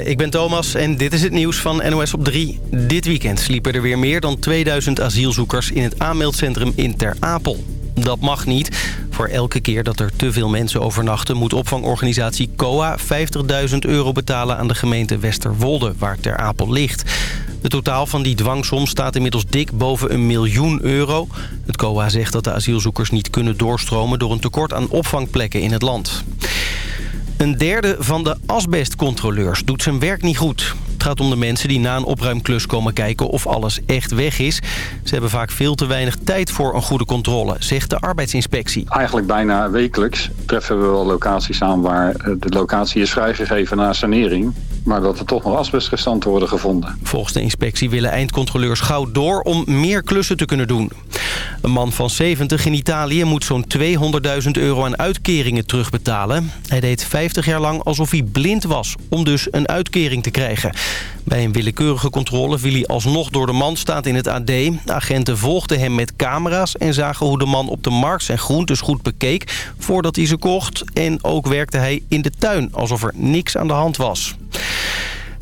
Ik ben Thomas en dit is het nieuws van NOS op 3. Dit weekend sliepen er weer meer dan 2000 asielzoekers in het aanmeldcentrum in Ter Apel. Dat mag niet. Voor elke keer dat er te veel mensen overnachten... moet opvangorganisatie COA 50.000 euro betalen aan de gemeente Westerwolde... waar Ter Apel ligt. De totaal van die dwangsom staat inmiddels dik boven een miljoen euro. Het COA zegt dat de asielzoekers niet kunnen doorstromen... door een tekort aan opvangplekken in het land. Een derde van de asbestcontroleurs doet zijn werk niet goed. Het gaat om de mensen die na een opruimklus komen kijken of alles echt weg is. Ze hebben vaak veel te weinig tijd voor een goede controle, zegt de arbeidsinspectie. Eigenlijk bijna wekelijks treffen we wel locaties aan waar de locatie is vrijgegeven na sanering. Maar dat er toch nog asbestrestanten worden gevonden. Volgens de inspectie willen eindcontroleurs gauw door om meer klussen te kunnen doen. Een man van 70 in Italië moet zo'n 200.000 euro aan uitkeringen terugbetalen. Hij deed 50 jaar lang alsof hij blind was om dus een uitkering te krijgen. Bij een willekeurige controle viel hij alsnog door de man, staat in het AD. Agenten volgden hem met camera's en zagen hoe de man op de markt zijn groentes goed bekeek voordat hij ze kocht. En ook werkte hij in de tuin alsof er niks aan de hand was.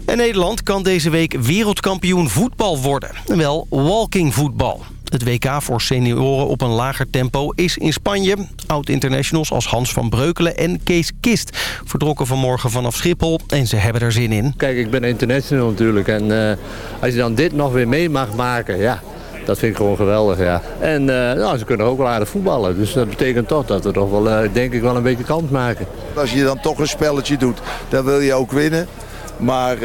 En Nederland kan deze week wereldkampioen voetbal worden. Wel walking voetbal. Het WK voor senioren op een lager tempo is in Spanje. Oud-internationals als Hans van Breukelen en Kees Kist vertrokken vanmorgen vanaf Schiphol en ze hebben er zin in. Kijk, ik ben international natuurlijk en uh, als je dan dit nog weer mee mag maken, ja... Dat vind ik gewoon geweldig, ja. En uh, nou, ze kunnen ook wel aardig voetballen. Dus dat betekent toch dat we toch wel, uh, denk ik, wel een beetje kans maken. Als je dan toch een spelletje doet, dan wil je ook winnen. Maar uh,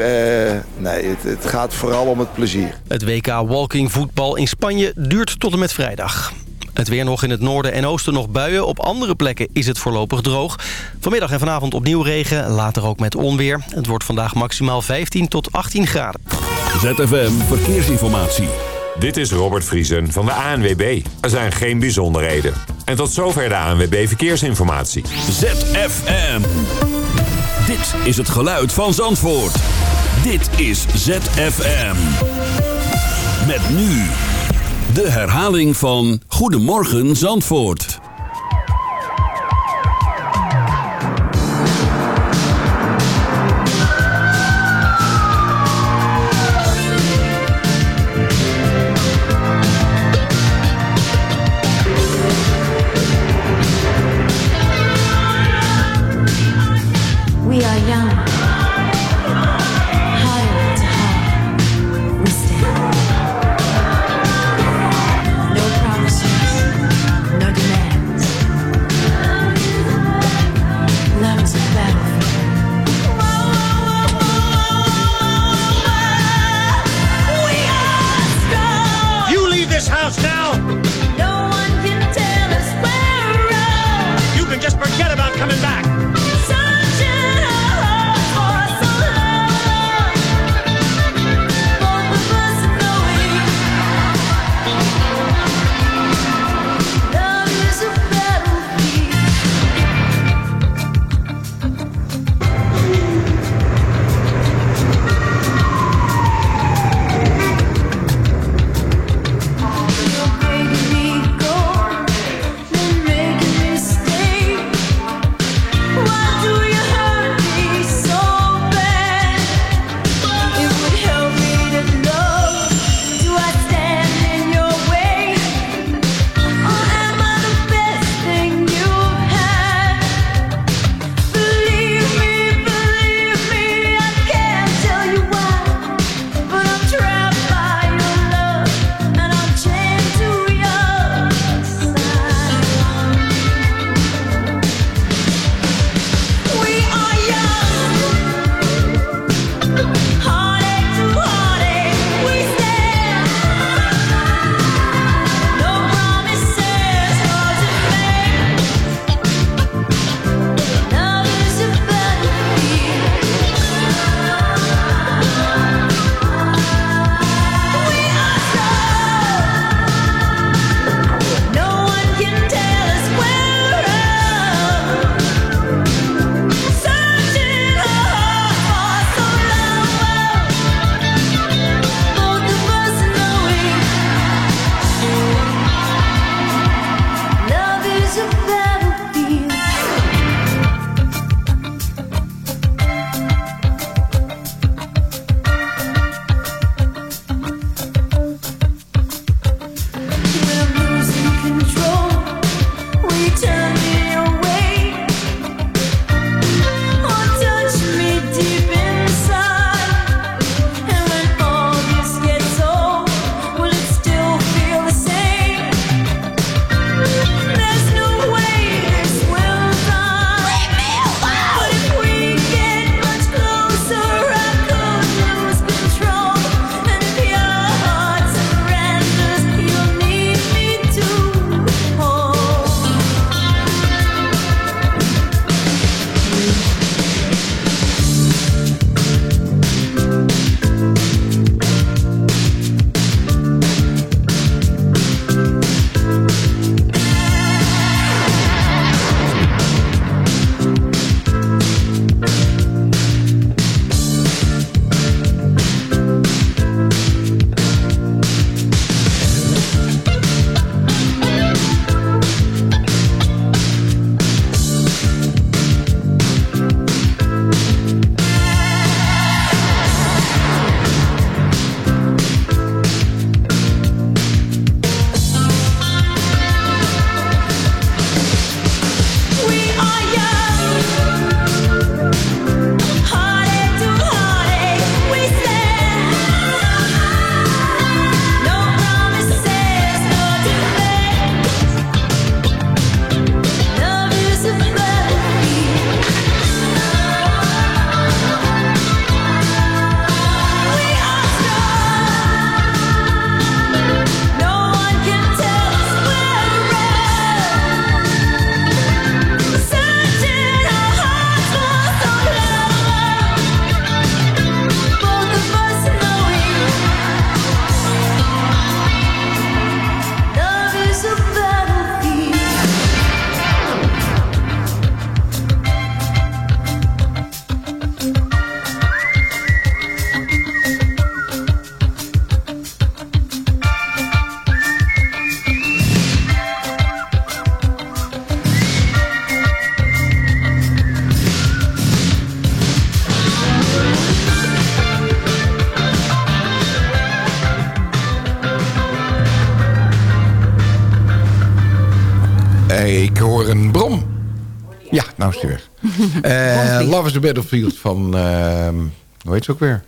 nee, het, het, gaat vooral om het plezier. Het WK Walking Voetbal in Spanje duurt tot en met vrijdag. Het weer nog in het noorden en oosten nog buien. Op andere plekken is het voorlopig droog. Vanmiddag en vanavond opnieuw regen, later ook met onweer. Het wordt vandaag maximaal 15 tot 18 graden. ZFM Verkeersinformatie. Dit is Robert Vriesen van de ANWB. Er zijn geen bijzonderheden. En tot zover de ANWB Verkeersinformatie. ZFM. Dit is het geluid van Zandvoort. Dit is ZFM. Met nu de herhaling van Goedemorgen Zandvoort. Ik hoor een brom. Ja, nou is hij weg. Eh, Love is the Battlefield van... ehm, hoe heet ze ook weer?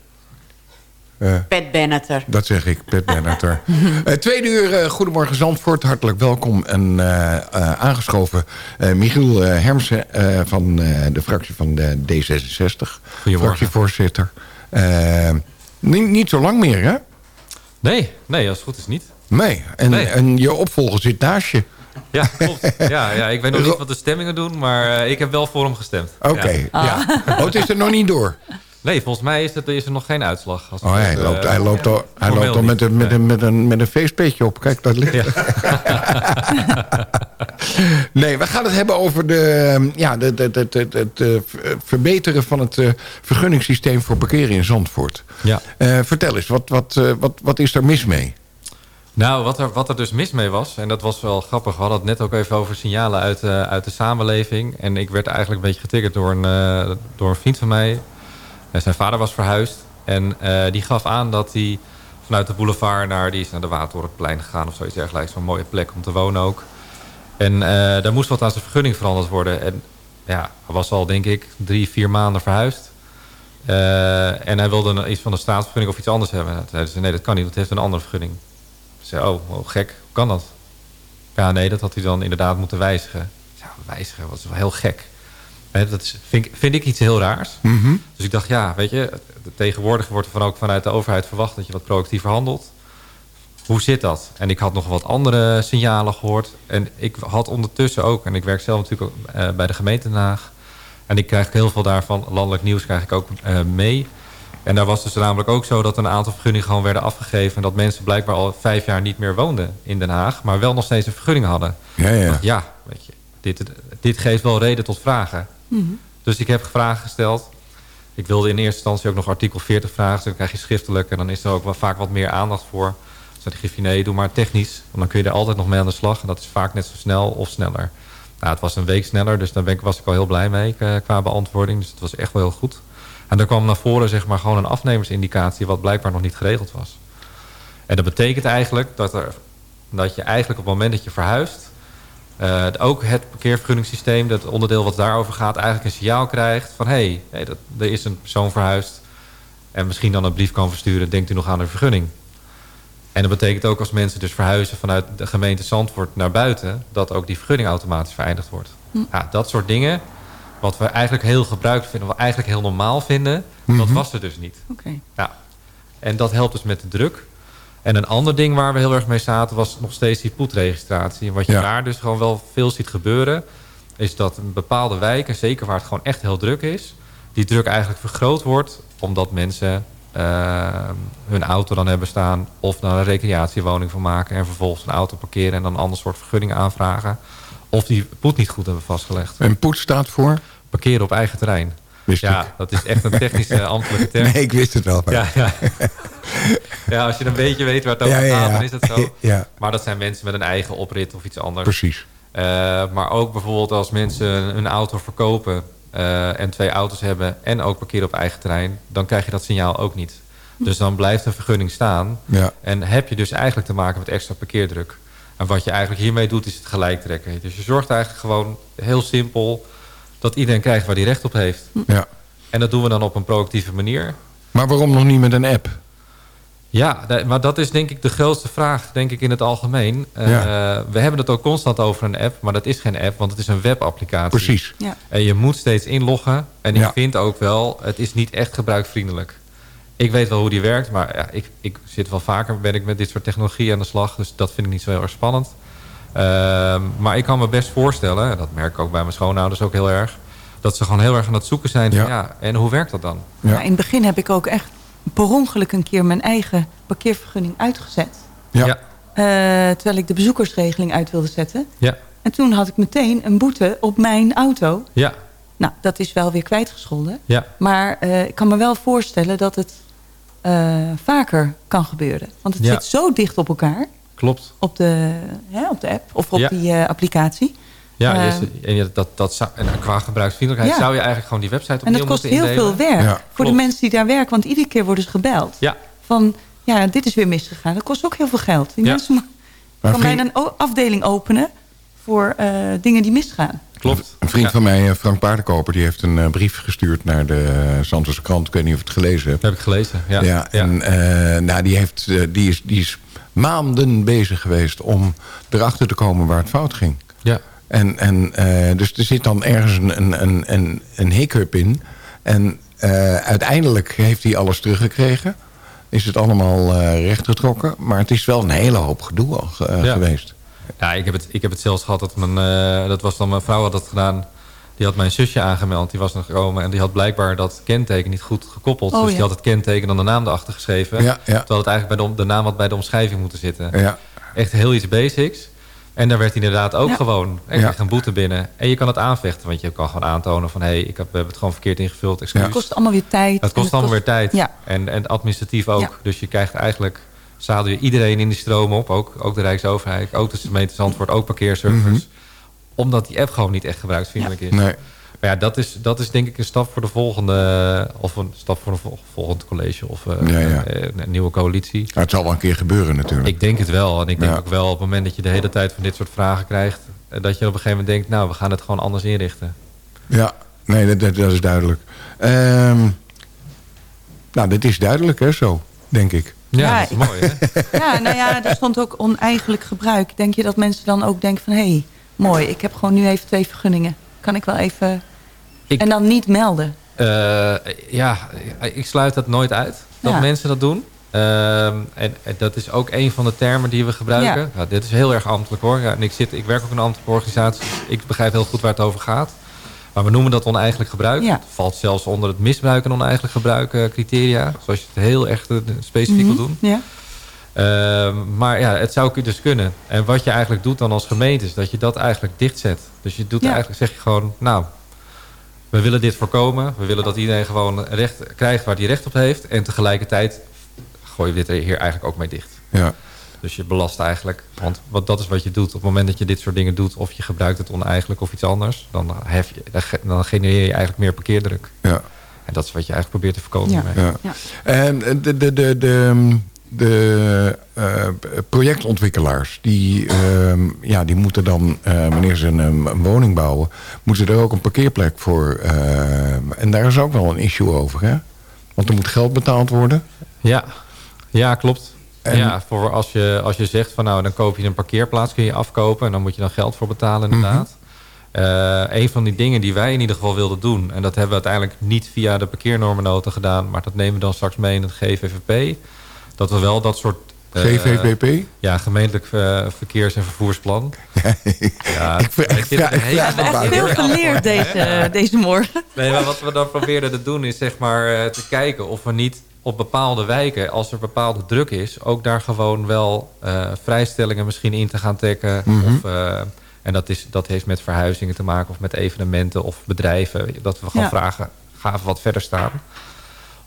Eh, Pat Benatar. dat zeg ik, Pet Benatar. Eh tweede uur, eh, Goedemorgen Zandvoort. Hartelijk welkom en eh, eh, aangeschoven eh, Michiel eh, Hermsen eh, van eh, de fractie van de D66. Fractievoorzitter. Niet, niet zo lang meer, hè? Nee, nee, als het goed is niet. Nee. En, Nee. en je opvolger zit naast je. Ja, klopt. Ja, ja, ik weet nog niet wat de stemmingen doen, maar eh, ik heb wel voor hem gestemd. Oké, ja. Oh, het is er nog niet door. Nee, volgens mij is, het, is er nog geen uitslag. Als Oh, hij, het, loopt, eh, hij loopt al, hij loopt al met, een, met, een, met, een, met een feestpetje op. Kijk, dat ligt. nee, we gaan het hebben over de, ja, de, de, de, de- het eh, verbeteren van het eh, vergunningssysteem voor parkeren in Zandvoort. Ja. Eh, vertel eens, wat, wat, eh, wat, wat is er mis mee? Nou, wat er, wat er dus mis mee was, en dat was wel grappig. We hadden het net ook even over signalen uit, eh, uit de samenleving. En ik werd eigenlijk een beetje getriggerd door een, eh, door een vriend van mij. En zijn vader was verhuisd. En eh, die gaf aan dat hij vanuit de boulevard naar, die is naar de Watertorenplein gegaan of zoiets dergelijks. Zo'n mooie plek om te wonen ook. En eh, daar moest wat aan zijn vergunning veranderd worden. En ja, hij was al denk ik drie, vier maanden verhuisd. Eh, en hij wilde iets van de staatsvergunning of iets anders hebben. Toen zeiden ze, nee, dat kan niet, dat heeft een andere vergunning. Zei, oh, oh, gek, hoe kan dat? Ja, nee, dat had hij dan inderdaad moeten wijzigen. Ja, wijzigen, is wel heel gek. Dat is, vind, ik- vind ik iets heel raars. Mhm. Dus ik dacht, ja, weet je, tegenwoordig wordt er van ook vanuit de overheid verwacht dat je wat proactiever handelt. Hoe zit dat? En ik had nog wat andere signalen gehoord. En ik had ondertussen ook, en ik werk zelf natuurlijk ook, eh, bij de gemeente Den Haag. En ik krijg heel veel daarvan, landelijk nieuws krijg ik ook eh, mee. En daar was dus namelijk ook zo dat een aantal vergunningen gewoon werden afgegeven. En dat mensen blijkbaar al vijf jaar niet meer woonden in Den Haag. Maar wel nog steeds een vergunning hadden. Ja, ja. Ja, weet je, dit, dit geeft wel reden tot vragen. Dus ik heb vragen gesteld. Ik wilde in eerste instantie ook nog artikel 40 vragen. Dus dan krijg je schriftelijk en dan is er ook wel vaak wat meer aandacht voor. Dus dan geef je nee, doe maar technisch. Want dan kun je er altijd nog mee aan de slag. En dat is vaak net zo snel of sneller. Nou, het was een week sneller, dus daar ben ik, was ik al heel blij mee eh, qua beantwoording. Dus het was echt wel heel goed. En er kwam naar voren zeg maar gewoon een afnemersindicatie... wat blijkbaar nog niet geregeld was. En dat betekent eigenlijk dat, er, dat je eigenlijk op het moment dat je verhuist... eh, ook het parkeervergunningssysteem, dat onderdeel wat daarover gaat... eigenlijk een signaal krijgt van... hé, hey, dat, er is een persoon verhuisd... en misschien dan een brief kan versturen... denkt u nog aan een vergunning? En dat betekent ook als mensen dus verhuizen... vanuit de gemeente Zandvoort naar buiten... dat ook die vergunning automatisch verenigd wordt. Ja, dat soort dingen... wat we eigenlijk heel gebruikt vinden... wat we eigenlijk heel normaal vinden... dat was er dus niet. Oké. Ja. En dat helpt dus met de druk. En een ander ding waar we heel erg mee zaten... was nog steeds die poetregistratie. En wat je Ja. daar dus gewoon wel veel ziet gebeuren... is dat een bepaalde wijk, en zeker waar het gewoon echt heel druk is... die druk eigenlijk vergroot wordt... omdat mensen eh, hun auto dan hebben staan... of daar een recreatiewoning van maken... en vervolgens een auto parkeren... en dan een ander soort vergunning aanvragen... of die poet niet goed hebben vastgelegd. En poet staat voor? Parkeren op eigen terrein. Wist ja, ik. dat is echt een technische ambtelijke term. Nee, ik wist het wel. maar- Ja, ja. ja, als je een beetje weet waar het over Ja, gaat, ja. dan is dat zo. Ja. Maar dat zijn mensen met een eigen oprit of iets anders. Precies. Eh, maar ook bijvoorbeeld als mensen een auto verkopen... eh, en twee auto's hebben en ook parkeren op eigen terrein... dan krijg je dat signaal ook niet. Dus dan blijft een vergunning staan. Ja. En heb je dus eigenlijk te maken met extra parkeerdruk. En wat je eigenlijk hiermee doet, is het gelijk trekken. Dus je zorgt eigenlijk gewoon heel simpel... dat iedereen krijgt waar hij recht op heeft. Ja. En dat doen we dan op een proactieve manier. Maar waarom nog niet met een app? Ja, maar dat is denk ik de grootste vraag, denk ik in het algemeen. Eh, Ja. we hebben het ook constant over een app, maar dat is geen app, want het is een webapplicatie. Precies. Ja. En je moet steeds inloggen. En ik Ja. vind ook wel, het is niet echt gebruikvriendelijk. Ik weet wel hoe die werkt, maar ja, ik, ik zit wel vaker ben ik met dit soort technologie aan de slag. Dus dat vind ik niet zo heel erg spannend. Ehm, maar ik kan me best voorstellen, en dat merk ik ook bij mijn schoonouders ook heel erg... dat ze gewoon heel erg aan het zoeken zijn van Ja. ja, en hoe werkt dat dan? Ja. Nou, in het begin heb ik ook echt per ongeluk een keer mijn eigen parkeervergunning uitgezet. Ja. Ja, Eh, terwijl ik de bezoekersregeling uit wilde zetten. ja, En toen had ik meteen een boete op mijn auto. ja, Nou, dat is wel weer kwijtgescholden. ja. Maar eh, ik kan me wel voorstellen dat het vaker kan gebeuren. Want het Ja. zit zo dicht op elkaar. klopt. Op de, hè, op de app of op Ja. die eh, applicatie. Ja, Eh, je- en dat, dat zou, en qua gebruiksvriendelijkheid Ja. zou je eigenlijk gewoon die website En opnieuw dat kost moeten heel veel indelen. werk Ja. voor Klopt. de mensen die daar werken. Want iedere keer worden ze gebeld. Ja, Van, ja, dit is weer misgegaan. Dat kost ook heel veel geld. Die Ja. mensen kan bijna een afdeling openen voor eh, dingen die misgaan. Klopt. Een vriend Ja. van mij, eh, Frank Paardenkoper, die heeft een eh, brief gestuurd naar de uh, Zandvoortse krant. Ik weet niet of je het gelezen hebt. Dat heb ik gelezen, ja. Ja, en eh, nou, die, heeft, die, is, die is maanden bezig geweest om erachter te komen waar het fout ging. Ja. En, en, eh, dus er zit dan ergens een, een, een, een, een hiccup in. En eh, uiteindelijk heeft hij alles teruggekregen. Is het allemaal eh, rechtgetrokken. Maar het is wel een hele hoop gedoe al Ja. geweest. Ja, ik heb, het, ik heb het zelfs gehad dat mijn... eh, dat was dan mijn vrouw had dat gedaan. Die had mijn zusje aangemeld. Die was nog gekomen. En die had blijkbaar dat kenteken niet goed gekoppeld. Oh, dus ja. die had het kenteken dan de naam erachter geschreven. Ja, ja. Terwijl het eigenlijk bij de, om- de naam had bij de omschrijving moeten zitten. Ja. Echt heel iets basics. En daar werd inderdaad ook Ja. gewoon. Ja. kreeg een boete binnen. En je kan het aanvechten. Want je kan gewoon aantonen van... hé, hey, ik heb, we hebben het gewoon verkeerd ingevuld. Excuus. Het kost allemaal weer tijd. Het kost allemaal weer tijd. Ja. En, en administratief ook. Ja. Dus je krijgt eigenlijk... zadel je iedereen in die stroom op. Ook, ook de Rijksoverheid. Ook de gemeente Zandvoort. Ook parkeerservice. Mhm. Omdat die app gewoon niet echt gebruiksvriendelijk is. Nee. Maar ja, dat is, dat is denk ik een stap voor de volgende... of een stap voor een vol- volgend college. Of eh, Ja, ja. eh, een nieuwe coalitie. Het zal wel een keer gebeuren natuurlijk. Ik denk het wel. En ik denk ook wel op het moment dat je de hele tijd van dit soort vragen krijgt... eh, dat je op een gegeven moment denkt... nou, we gaan het gewoon anders inrichten. Ja, nee, dat, dat, dat is duidelijk. Ehm, nou, dit is duidelijk hè, zo, denk ik. Ja, Ja, dat is mooi hè? Ja, nou ja, er stond ook oneigenlijk gebruik. Denk je dat mensen dan ook denken van... hé, hey, mooi, ik heb gewoon nu even twee vergunningen. Kan ik wel even... Ik- En dan niet melden. Eh, ja, ik sluit dat nooit uit dat Ja. mensen dat doen. Ehm, en, en dat is ook een van de termen die we gebruiken. Ja. Ja, dit is heel erg ambtelijk hoor. Ja, en ik, zit, ik werk ook in een ambtelijke organisatie. dus Ik begrijp heel goed waar het over gaat. Maar we noemen dat oneigenlijk gebruik. Ja. Het valt zelfs onder het misbruik en oneigenlijk gebruik eh, criteria. Zoals je het heel erg eh, specifiek wil doen. Ja. Ehm, maar ja, het zou dus kunnen. En wat je eigenlijk doet dan als gemeente is dat je dat eigenlijk dichtzet. Dus je doet Ja. eigenlijk, zeg je gewoon, nou, we willen dit voorkomen. We willen dat iedereen gewoon recht krijgt waar hij recht op heeft. En tegelijkertijd gooi je dit er hier eigenlijk ook mee dicht. Ja. Dus je belast eigenlijk, want wat, dat is wat je doet. Op het moment dat je dit soort dingen doet, of je gebruikt het oneigenlijk of iets anders, dan, hef je, dan ge- dan genereer je eigenlijk meer parkeerdruk. Ja. En dat is wat je eigenlijk probeert te voorkomen. Ja. Ja. Ja. En de, de, de, de, de eh, projectontwikkelaars, die, ehm, ja, die moeten dan, eh, wanneer ze een, een woning bouwen, moeten er ook een parkeerplek voor. ehm, en daar is ook wel een issue over, hè? Want er moet geld betaald worden. Ja, ja klopt. En- Ja, voor als je, als je zegt van nou, dan koop je een parkeerplaats, kun je afkopen en dan moet je dan geld voor betalen inderdaad. Eh, een van die dingen die wij in ieder geval wilden doen, en dat hebben we uiteindelijk niet via de parkeernormennota gedaan, maar dat nemen we dan straks mee in het GVVP. Dat we wel dat soort... eh, GVPP? ja, gemeentelijk eh, verkeers- en vervoersplan. Ja, Ik hebben echt veel geleerd deze, deze morgen. Nee, maar wat we dan probeerden te doen is zeg maar te kijken of we niet op bepaalde wijken, als er bepaalde druk is, ook daar gewoon wel eh, vrijstellingen misschien in te gaan trekken. Mhm. of, eh, en dat, is, dat heeft met verhuizingen te maken of met evenementen of bedrijven. Dat we gewoon Ja. vragen, ga even wat verder staan.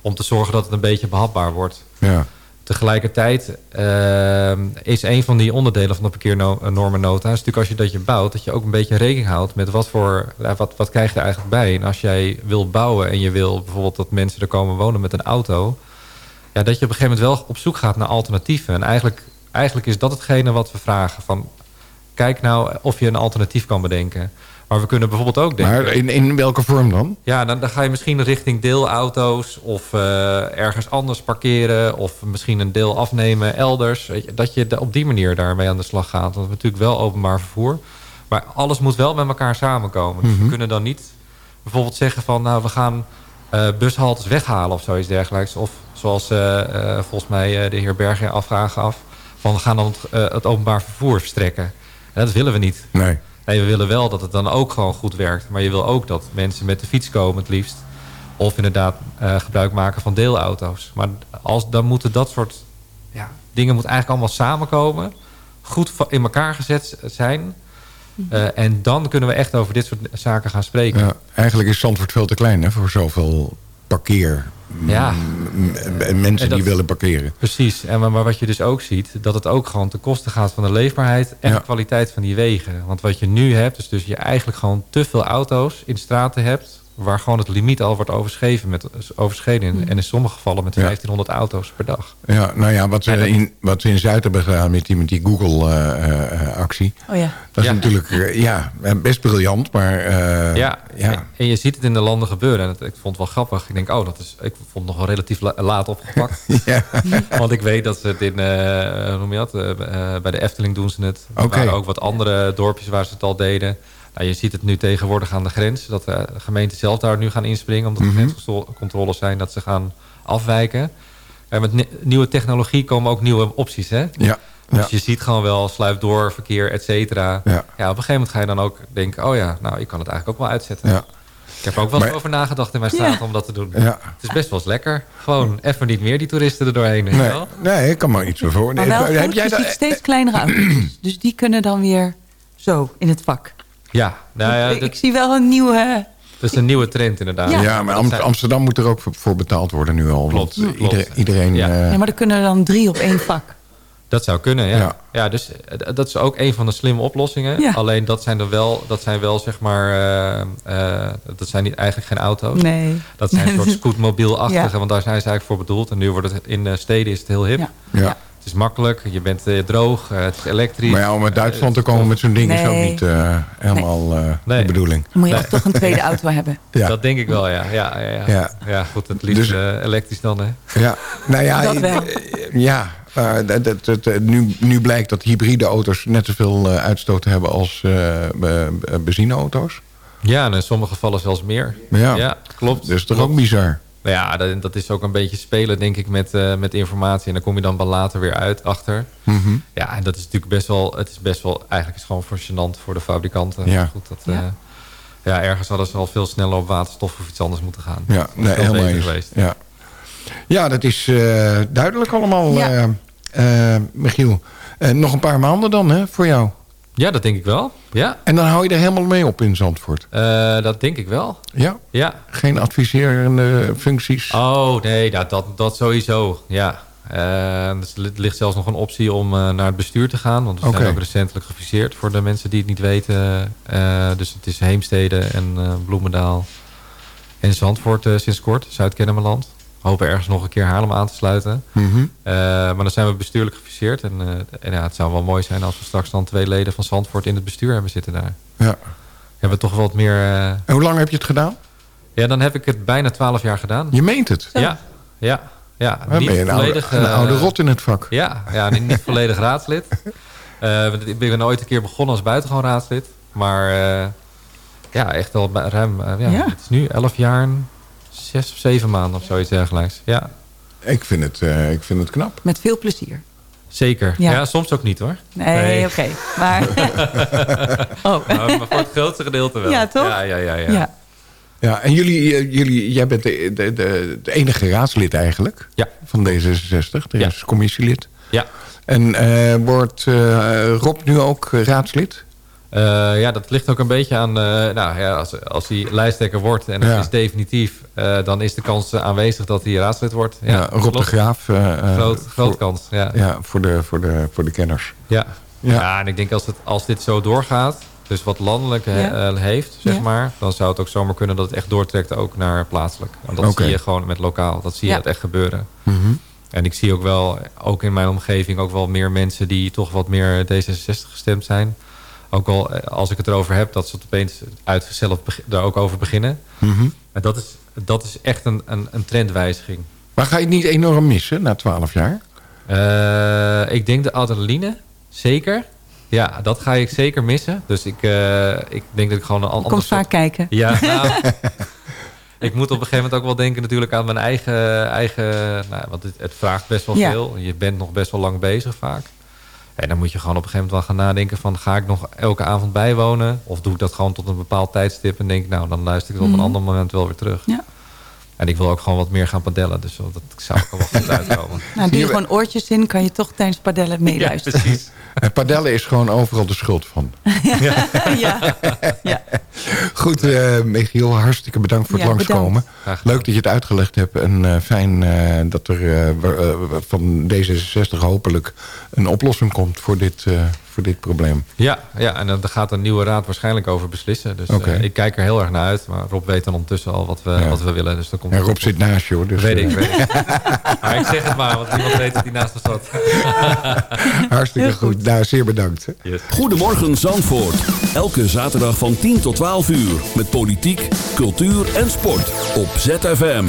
Om te zorgen dat het een beetje behapbaar wordt. Ja. Tegelijkertijd eh, is een van die onderdelen van de parkeernormennota... is natuurlijk als je dat je bouwt... dat je ook een beetje rekening houdt met wat voor... wat, wat krijg je er eigenlijk bij. En als jij wil bouwen en je wil bijvoorbeeld dat mensen er komen wonen met een auto... Ja, dat je op een gegeven moment wel op zoek gaat naar alternatieven. En eigenlijk, eigenlijk is dat hetgene wat we vragen. Van, kijk nou of je een alternatief kan bedenken. Maar we kunnen bijvoorbeeld ook denken... Maar in, in welke vorm dan? Ja, dan, dan ga je misschien richting deelauto's of eh, ergens anders parkeren of misschien een deel afnemen elders. Dat je op die manier daarmee aan de slag gaat. Want we natuurlijk wel openbaar vervoer. Maar alles moet wel met elkaar samenkomen. Dus we kunnen dan niet bijvoorbeeld zeggen van nou we gaan eh, bushaltes weghalen of zoiets dergelijks. Of zoals eh, eh, volgens mij eh, de heer Berger afvragen af. Van we gaan dan het, eh, het openbaar vervoer verstrekken. En dat willen we niet. Nee. Nee, we willen wel dat het dan ook gewoon goed werkt. Maar je wil ook dat mensen met de fiets komen het liefst. Of inderdaad eh, gebruik maken van deelauto's. Maar als, dan moeten dat soort ja, dingen moet eigenlijk allemaal samenkomen. Goed in elkaar gezet zijn. Eh, en dan kunnen we echt over dit soort zaken gaan spreken. Ja, eigenlijk is Zandvoort veel te klein hè, voor zoveel parkeer. Ja. mensen dat- die willen parkeren. Precies. En maar, wat je dus ook ziet, dat het ook gewoon ten koste gaat van de leefbaarheid en Ja. de kwaliteit van die wegen. Want wat je nu hebt, is dus je eigenlijk gewoon te veel auto's in straten hebt, waar gewoon het limiet al wordt overschreven met, overschreden. Mm. En in sommige gevallen met Ja. 1500 auto's per dag. Ja, nou ja, wat we, in, wat in Zuid hebben gedaan met die, met die Google-actie... Oh ja. dat is Ja. natuurlijk eh, ja, best briljant, maar... eh, ja, ja. En je ziet het in de landen gebeuren. En het- ik vond het wel grappig. Ik denk, oh, dat is, ik vond het nog wel relatief la- laat opgepakt. Ja. Want ik weet dat ze het in, eh, hoe noem je dat? Eh, eh, bij de Efteling doen ze het. Er waren ook wat andere dorpjes waar ze het al deden. Nou, je ziet het nu tegenwoordig aan de grens. Dat de gemeenten zelf daar nu gaan inspringen. Omdat er grenscontroles zijn. Dat ze gaan afwijken. En met ni- nieuwe technologie komen ook nieuwe opties. Hè? Ja. Dus Ja. je ziet gewoon wel sluif door, verkeer, et cetera. Ja. Ja. op een gegeven moment ga je dan ook denken... oh ja, nou, ik kan het eigenlijk ook wel uitzetten. Ja. Ik heb er ook wel eens Maar- over nagedacht in mijn straat Ja. om dat te doen. Ja. Het is best wel eens lekker. Gewoon even niet meer die toeristen er doorheen. Nee, wel? nee, ik kan me iets voor. Maar wel heb jij dat? ziet steeds kleinere auto's. Dus die kunnen dan weer zo in het vak. Ja, nou ja, ik, zie wel een nieuwe... dat is een nieuwe trend inderdaad. Ja. Ja, maar Am- Amsterdam moet er ook voor- betaald worden nu al. Klopt, want klopt. Iedereen, iedereen Ja. eh, Ja, maar er kunnen er dan drie op één vak. Dat zou kunnen, ja. Ja. ja. dus eh, dat is ook een van de slimme oplossingen. Ja. Alleen dat zijn er wel, dat zijn wel zeg maar, eh, eh, dat zijn niet, eigenlijk geen auto's. Nee. Dat zijn een soort scootmobielachtige, Ja. want daar zijn ze eigenlijk voor bedoeld. En nu wordt het in steden is het heel hip. Ja. Ja. Het is makkelijk, je bent eh, droog, eh, het is elektrisch. Maar ja, om uit Duitsland te Eh, komen met zo'n ding is ook Nee. niet eh, helemaal eh, Nee. de bedoeling. Dan moet je ook toch een tweede auto hebben. Ja. Dat denk ik wel, ja. Ja, ja, ja. Ja. ja. goed, het liefst Dus- eh, elektrisch dan, hè. Ja, nou ja, Dat wel. eh, ja eh, dat, dat, dat, eh, nu, nu blijkt dat hybride auto's net zoveel eh, uitstoot hebben als eh, be- be- benzineauto's. Ja, en in sommige gevallen zelfs meer. Ja. klopt. Dat is toch Klopt. ook bizar? Nou ja, dat, dat is ook een beetje spelen, denk ik, met, eh, met informatie. En daar kom je dan wel later weer uit, achter. Mhm. Ja, en dat is natuurlijk best wel... Het is best wel... Eigenlijk is het gewoon voor gênant voor de fabrikanten. Ja. Goed, dat, Ja. ja. ja, ergens hadden ze al veel sneller op waterstof of iets anders moeten gaan. Ja, Dat is nee, helemaal beter eens. geweest. Ja. ja, dat is eh, duidelijk allemaal, Ja. eh, eh, Michiel. Eh, nog een paar maanden dan, hè, voor jou. Ja, dat denk ik wel. Ja, En dan hou je er helemaal mee op in Zandvoort. eh, dat denk ik wel. Ja? Ja. Geen adviserende functies? Oh, nee, dat, dat, dat sowieso. Ja. Dus er ligt zelfs nog een optie om eh, naar het bestuur te gaan. Want we zijn ook recentelijk gefuseerd voor de mensen die het niet weten. Dus het is Heemstede en Bloemendaal en Zandvoort sinds kort. Zuid-Kennemerland. We hopen ergens nog een keer Haarlem aan te sluiten. Mhm. Eh, maar dan zijn we bestuurlijk gefuseerd. En, eh, en ja, het zou wel mooi zijn als we straks dan twee leden van Zandvoort in het bestuur hebben zitten daar. Ja. Hebben we toch wat meer... eh, En hoe lang heb je het gedaan? ja, dan heb ik het bijna twaalf jaar gedaan. Je meent het. Ja, ja, ja. Dan ben je een oude, volledig, een oude rot in het vak. Ja, ja niet, niet volledig raadslid. Eh, want ik ben ooit een keer begonnen als buitengewoon raadslid. Maar eh, ja, echt al bij- ruim... ja, Ja. Het is nu elf jaar, zes of zeven maanden of zoiets dergelijks. Ja, Ik vind het, eh, ik vind het knap. Met veel plezier. zeker. Ja. Ja. soms ook niet hoor. Nee, oké. Maar... oh. Maar, maar voor het grootste gedeelte wel. Ja, toch? Ja, ja, ja. ja. Ja. Ja, en jullie, eh, jullie, jij bent de, de, de, de enige raadslid eigenlijk Ja. van D66. De Ja. rest is commissielid. Ja. En eh, wordt eh, Rob nu ook raadslid? Eh, ja, dat ligt ook een beetje aan... eh, nou ja, als, als hij lijsttrekker wordt en het Ja. is definitief... eh, dan is de kans aanwezig dat hij raadslid wordt. Ja, Rob de. Graaf. eh, eh, Groot, groot voor, kans, ja. Ja, voor de, voor, de, voor de kenners. Ja. Ja. Ja. en ik denk als, het, als dit zo doorgaat, dus wat landelijk he- Ja. eh, heeft, zeg Ja. maar, dan zou het ook zomaar kunnen dat het echt doortrekt ook naar plaatselijk. Want dat zie je gewoon met lokaal, dat zie je dat echt gebeuren. Mhm. En ik zie ook wel, ook in mijn omgeving, ook wel meer mensen die toch wat meer D66 gestemd zijn. Ook al eh, als ik het erover heb, dat ze het opeens uit zichzelf daar ook over beginnen. Mhm. Maar dat is, dat is echt een, een, een trendwijziging. Maar ga je het niet enorm missen na twaalf jaar? Eh, ik denk de adrenaline, zeker. Ja, dat ga ik zeker missen. Dus ik, eh, ik denk dat ik gewoon een ander vaak soort... kijken. Ja, nou, ik moet op een gegeven moment ook wel denken natuurlijk aan mijn eigen... eigen nou, want het, het vraagt best wel Ja. veel. Je bent nog best wel lang bezig vaak. En dan moet je gewoon op een gegeven moment wel gaan nadenken van... ga ik nog elke avond bijwonen? Of doe ik dat gewoon tot een bepaald tijdstip... en denk ik, nou, dan luister ik het op Mhm. een ander moment wel weer terug. Ja. En ik wil ook gewoon wat meer gaan padellen. Dus dat zou ook wel goed uitkomen. Nou, doe je gewoon oortjes in, kan je toch tijdens padellen meeluisteren. precies. En padellen is gewoon overal de schuld van. ja. ja. Goed, eh Michiel, hartstikke bedankt voor het Ja, langskomen. Leuk dat je het uitgelegd hebt. En eh, fijn eh, dat er eh, eh, van D66 hopelijk een oplossing komt voor dit, eh, voor dit probleem. Ja, ja, en daar gaat een nieuwe raad waarschijnlijk over beslissen. Dus eh, ik kijk er heel erg naar uit. Maar Rob weet dan ondertussen al wat we, Ja. wat we willen. Dus dan komt Rob zit naast je hoor. Dus, weet eh, ik, weet ik. maar ik zeg het maar, want niemand weet dat hij naast me zat. Hartstikke goed. Nou, zeer bedankt. hè. Goedemorgen Zandvoort. Elke zaterdag van 10 tot 12 uur. Met politiek, cultuur en sport. Op ZFM.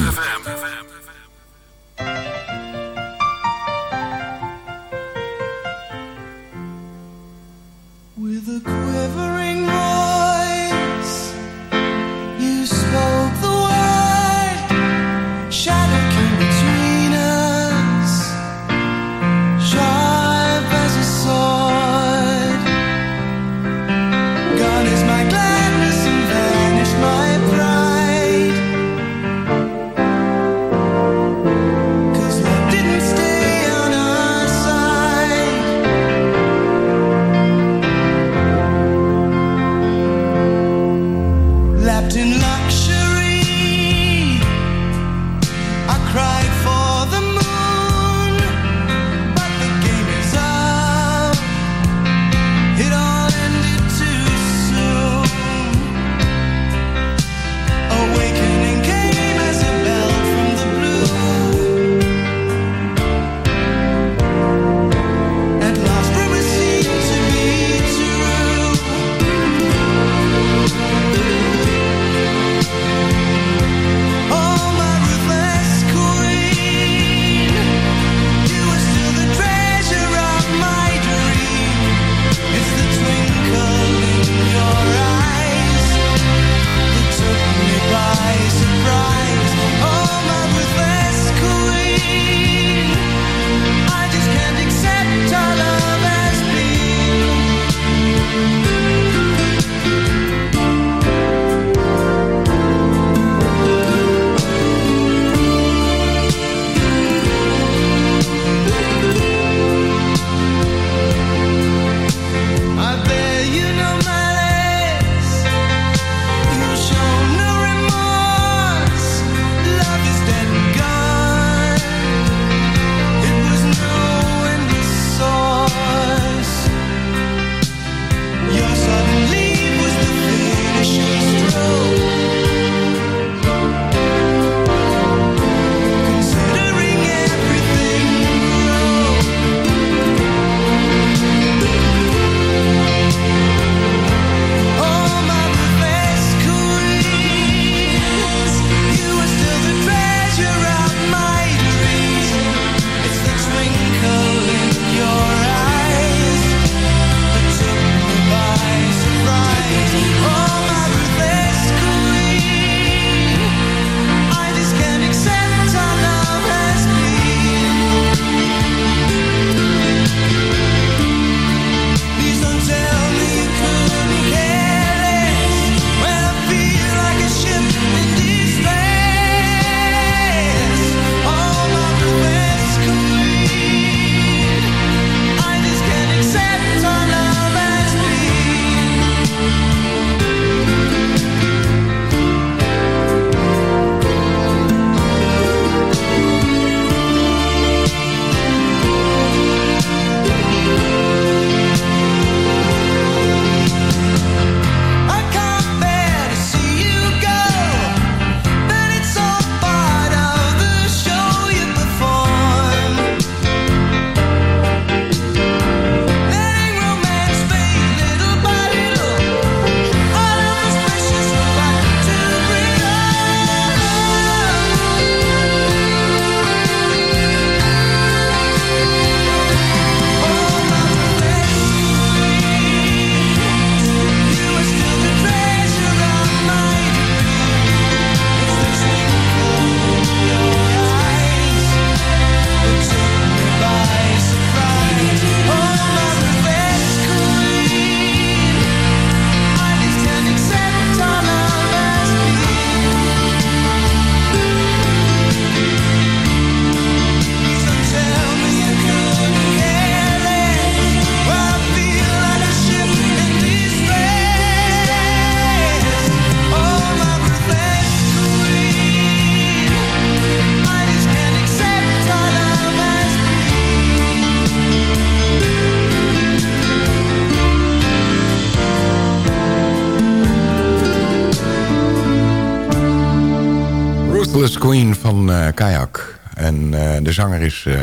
Queen van eh Kayak. En eh, de zanger is eh,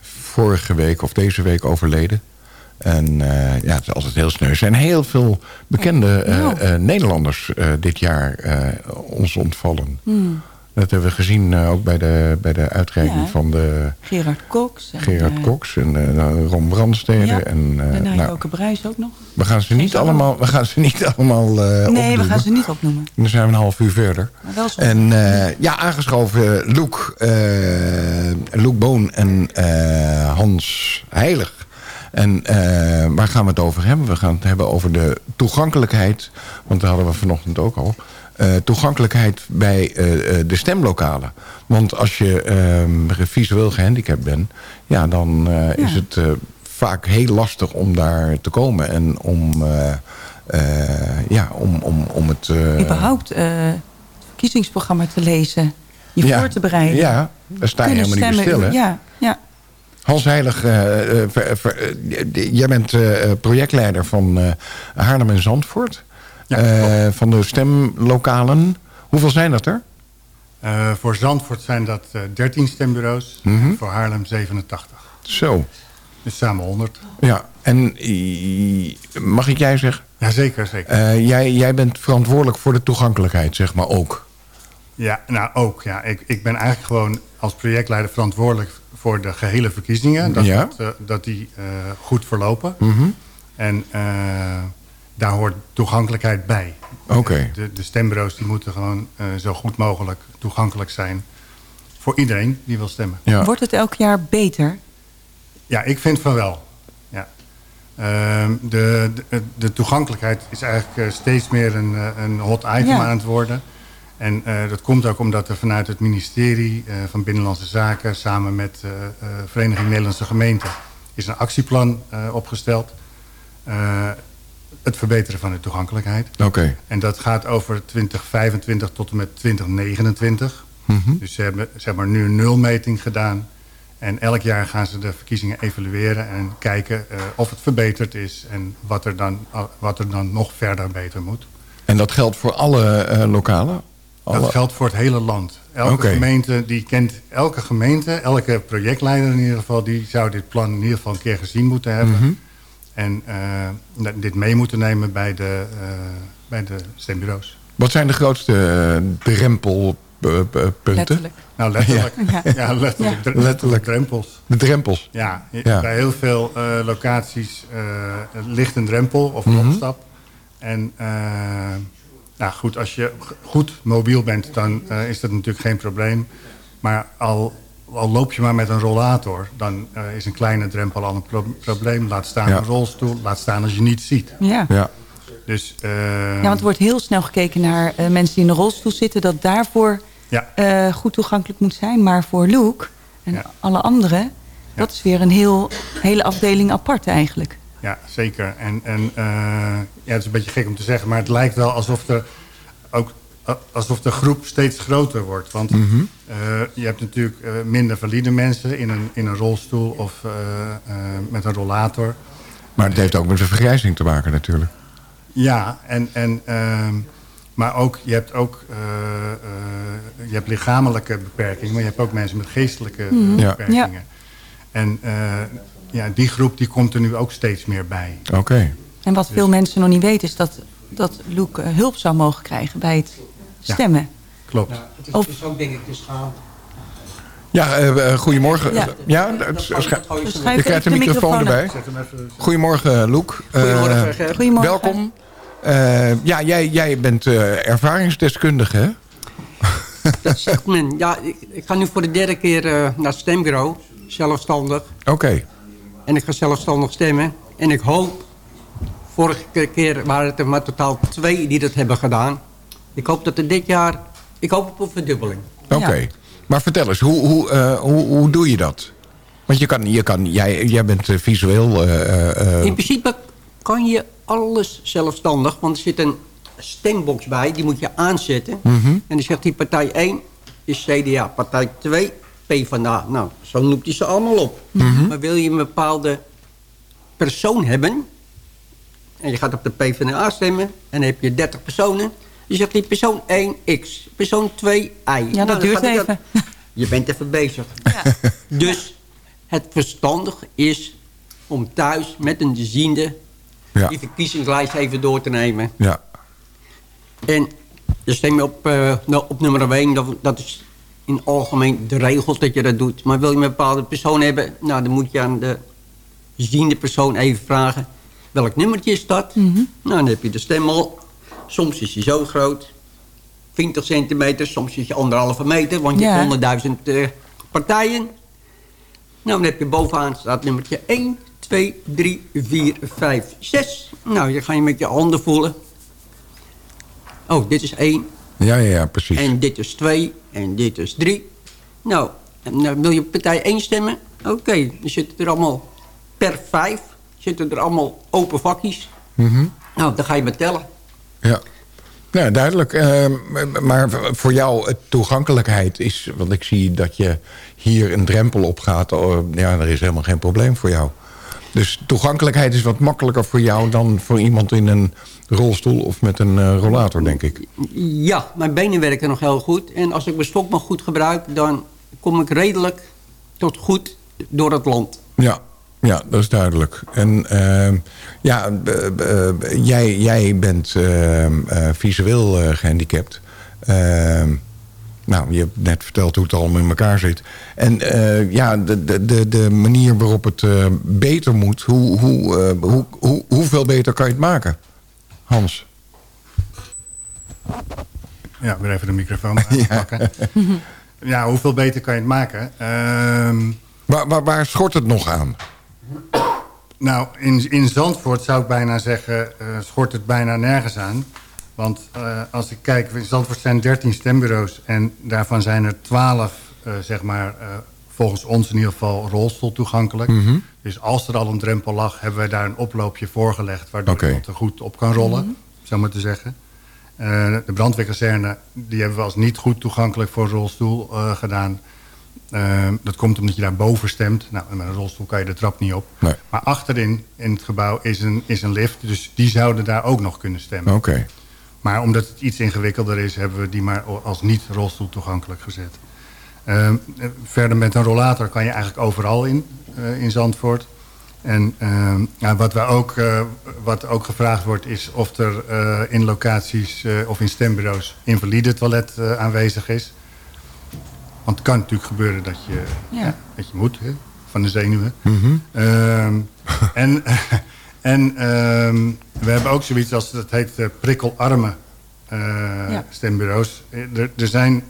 vorige week of deze week overleden. En ja, het is altijd heel sneu. Er zijn heel veel bekende Nou. eh, Nederlanders dit jaar ons ontvallen. Hmm. Dat hebben we gezien eh, ook bij de, bij de uitreiking Ja. van de Gerard Cox. en, Gerard eh, Cox en eh, Ron Brandstede. Ja, en, Daarna nou, Joke Bruis ook nog. we gaan ze niet allemaal, we gaan ze niet allemaal nee, we gaan ze niet opnoemen. Dan zijn we een half uur verder. Maar wel zo. En ja, aangeschoven Loek, Loek Boon en Hans Heilig. En eh, waar gaan we het over hebben? We gaan het hebben over de toegankelijkheid. Want daar hadden we vanochtend ook al. eh, toegankelijkheid bij eh, de stemlokalen. Want als je eh, visueel gehandicapt bent... ja, dan is het vaak heel lastig om daar te komen. En om, ja, om, om, om het... Überhaupt het verkiezingsprogramma te lezen. Je Ja. voor te bereiden. Ja, daar sta je helemaal niet stil, hè? Ja, ja. Hans Heilig, eh, eh, ver- ver- eh, jij bent projectleider van Haarlem en Zandvoort. Eh, van de stemlokalen. Hoeveel zijn dat er? Voor Zandvoort zijn dat eh 13 stembureaus. Mhm. en Voor Haarlem 87. Zo. Dus samen 100. Ja, en mag ik jij zeggen? Ja, zeker, zeker. Jij, jij bent verantwoordelijk voor de toegankelijkheid, zeg maar ook. Ja, nou ook. Ja. Ik, ik ben eigenlijk gewoon als projectleider verantwoordelijk voor de gehele verkiezingen. Dat, Ja. dat, eh, dat die eh, goed verlopen. Mhm. En eh, daar hoort toegankelijkheid bij. Oké. De, de stembureaus die moeten gewoon eh, zo goed mogelijk toegankelijk zijn. Voor iedereen die wil stemmen. Wordt het elk jaar beter? Ja, ik vind van wel. Ja. Ehm, de, de, de toegankelijkheid is eigenlijk steeds meer een, een hot item Ja. aan het worden. En eh, dat komt ook omdat er vanuit het ministerie eh, van Binnenlandse Zaken... samen met eh, eh, Vereniging Nederlandse Gemeenten... is een actieplan opgesteld. Het verbeteren van de toegankelijkheid. Oké. En dat gaat over 2025 tot en met 2029. Mhm. Dus ze hebben zeg maar, nu een nulmeting gedaan. En elk jaar gaan ze de verkiezingen evalueren en kijken of het verbeterd is en wat er, dan, wat er dan nog verder beter moet. En dat geldt voor alle lokalen? Alle- Dat geldt voor het hele land. Elke gemeente die kent, elke gemeente, elke projectleider in ieder geval, die zou dit plan in ieder geval een keer gezien moeten hebben. Mhm. En eh, dit mee moeten nemen bij de, eh, bij de stembureaus. Wat zijn de grootste eh, drempelpunten? Letterlijk. Nou, letterlijk. Ja. Ja, letterlijk. Ja. Letterlijk. Drempels. De drempels. Ja, Ja. bij heel veel eh, locaties eh, ligt een drempel of een Mhm. opstap. En eh, nou goed, als je goed mobiel bent, dan eh, is dat natuurlijk geen probleem. Maar al, al loop je maar met een rollator, dan eh, is een kleine drempel al een pro- probleem. Laat staan Ja. een rolstoel, laat staan als je niet ziet. Ja. Ja. Dus, eh, Ja, want er wordt heel snel gekeken naar eh, mensen die in een rolstoel zitten... dat daarvoor Ja. eh, goed toegankelijk moet zijn. Maar voor Luke en alle anderen... dat is weer een heel, hele afdeling apart eigenlijk. Ja, zeker. En, en eh, ja, het is een beetje gek om te zeggen, maar het lijkt wel alsof er ook a- alsof de groep steeds groter wordt. Want Mhm. eh, je hebt natuurlijk eh, minder valide mensen in een, in een rolstoel of eh, eh, met een rollator. Maar het heeft ook met de vergrijzing te maken natuurlijk. Ja, en, en, ehm, maar ook, je hebt ook eh, eh, je hebt lichamelijke beperkingen, maar je hebt ook mensen met geestelijke eh, Mhm. Ja. beperkingen. En eh, ja, die groep die komt er nu ook steeds meer bij. Oké. En wat veel mensen nog niet weten... is dat, dat Luke eh, hulp zou mogen krijgen bij het stemmen. Klopt. Het is, Of- het is ook denk ik de schaam. Ja, eh, eh, goedemorgen. Ja. Ja, je krijgt de microfoon microfoon erbij. Goedemorgen, Loek. Eh, Goedemorgen. Goedemorgen. Welkom. Eh, ja, jij, jij bent eh, ervaringsdeskundige, hè? Dat zegt men. Ja, ik, ik ga nu voor de derde keer eh, naar het stembureau. Zelfstandig. Oké. En ik ga zelfstandig stemmen. En ik hoop... Vorige keer waren het er maar totaal twee die dat hebben gedaan. Ik hoop dat er dit jaar... Ik hoop op een verdubbeling. Oké. Maar vertel eens, hoe, hoe, eh, hoe, hoe doe je dat? Want je kan, je kan, jij, jij bent eh, visueel... eh, eh, In principe kan je alles zelfstandig. Want er zit een stembox bij. Die moet je aanzetten. Mhm. En dan zegt die partij 1 is CDA. Partij 2 PvdA. Nou, zo noemt hij ze allemaal op. Mhm. Maar wil je een bepaalde persoon hebben... en je gaat op de PvdA stemmen... en dan heb je 30 personen... Je zegt die persoon 1 X, persoon 2 Y. Ja, Nou, dat duurt gaat het- even. Je bent even bezig. Dus het verstandig is om thuis met een ziende... Ja. die verkiezingslijst even door te nemen. Ja. En dan stem je op, nou, op nummer 1. Dat, dat is in het algemeen de regels dat je dat doet. Maar wil je een bepaalde persoon hebben... Nou, dan moet je aan de ziende persoon even vragen... welk nummertje is dat? Nou, dan heb je de stem al. Soms is die zo groot. 20 centimeter, soms is je anderhalve meter... want je Ja. hebt 100.000 eh, partijen. Nou, dan heb je bovenaan staat nummertje 1, 2, 3, 4, 5, 6. Nou, dan ga je met je handen voelen. Oh, dit is 1. Ja, ja, ja, precies. En dit is 2. En dit is 3. Nou, en dan wil je partij 1 stemmen? Oké, dan zitten er allemaal per 5. Zitten er allemaal open vakjes. Mhm. Nou, dan ga je maar tellen. Ja. Ja, duidelijk. Eh, maar voor jou, toegankelijkheid is... want ik zie dat je hier een drempel op gaat. Oh, ja, er is helemaal geen probleem voor jou. Dus toegankelijkheid is wat makkelijker voor jou... dan voor iemand in een rolstoel of met een eh, rollator, denk ik. Ja, mijn benen werken nog heel goed. En als ik mijn stok maar goed gebruik... dan kom ik redelijk tot goed door het land. Ja, ja dat is duidelijk. En eh, ja, b- jij, jij bent eh, eh, visueel eh, gehandicapt. Nou, je hebt net verteld hoe het allemaal in elkaar zit. En eh, ja, de, de, de, de manier waarop het eh, beter moet... Hoe, hoe, eh, hoe, hoe, hoeveel beter kan je het maken? Hans? Ja, weer even de microfoon pakken. Ja, hoeveel beter kan je het maken? Ehm, waar, waar, waar schort het nog aan? Nou, in, in Zandvoort zou ik bijna zeggen, schort het bijna nergens aan. Want eh, als ik kijk, in Zandvoort zijn 13 stembureaus... en daarvan zijn er 12, eh, zeg maar, eh, volgens ons in ieder geval rolstoel toegankelijk. Mhm. Dus als er al een drempel lag, hebben wij daar een oploopje voor gelegd... waardoor Oké. iemand er goed op kan rollen, zo maar te zeggen. Eh, de brandweerkazerne, die hebben we als niet goed toegankelijk voor rolstoel eh, gedaan... Uh, dat komt omdat je daar boven stemt. Nou, met een rolstoel kan je de trap niet op. Nee. Maar achterin in het gebouw is een, is een lift. Dus die zouden daar ook nog kunnen stemmen. Oké. Maar omdat het iets ingewikkelder is... hebben we die maar als niet rolstoel toegankelijk gezet. Uh, verder met een rollator kan je eigenlijk overal in, uh, in Zandvoort. En uh, ja, wat, we ook, uh, wat ook gevraagd wordt is of er uh, in locaties of in stembureaus invalide toilet aanwezig is. Want het kan natuurlijk gebeuren dat je, Ja. ja, dat je moet, hè, van de zenuwen. Mhm. Ehm, en en ehm, we hebben ook zoiets als, dat heet eh, prikkelarme eh, Ja. stembureaus. Eh, Er, er, zijn,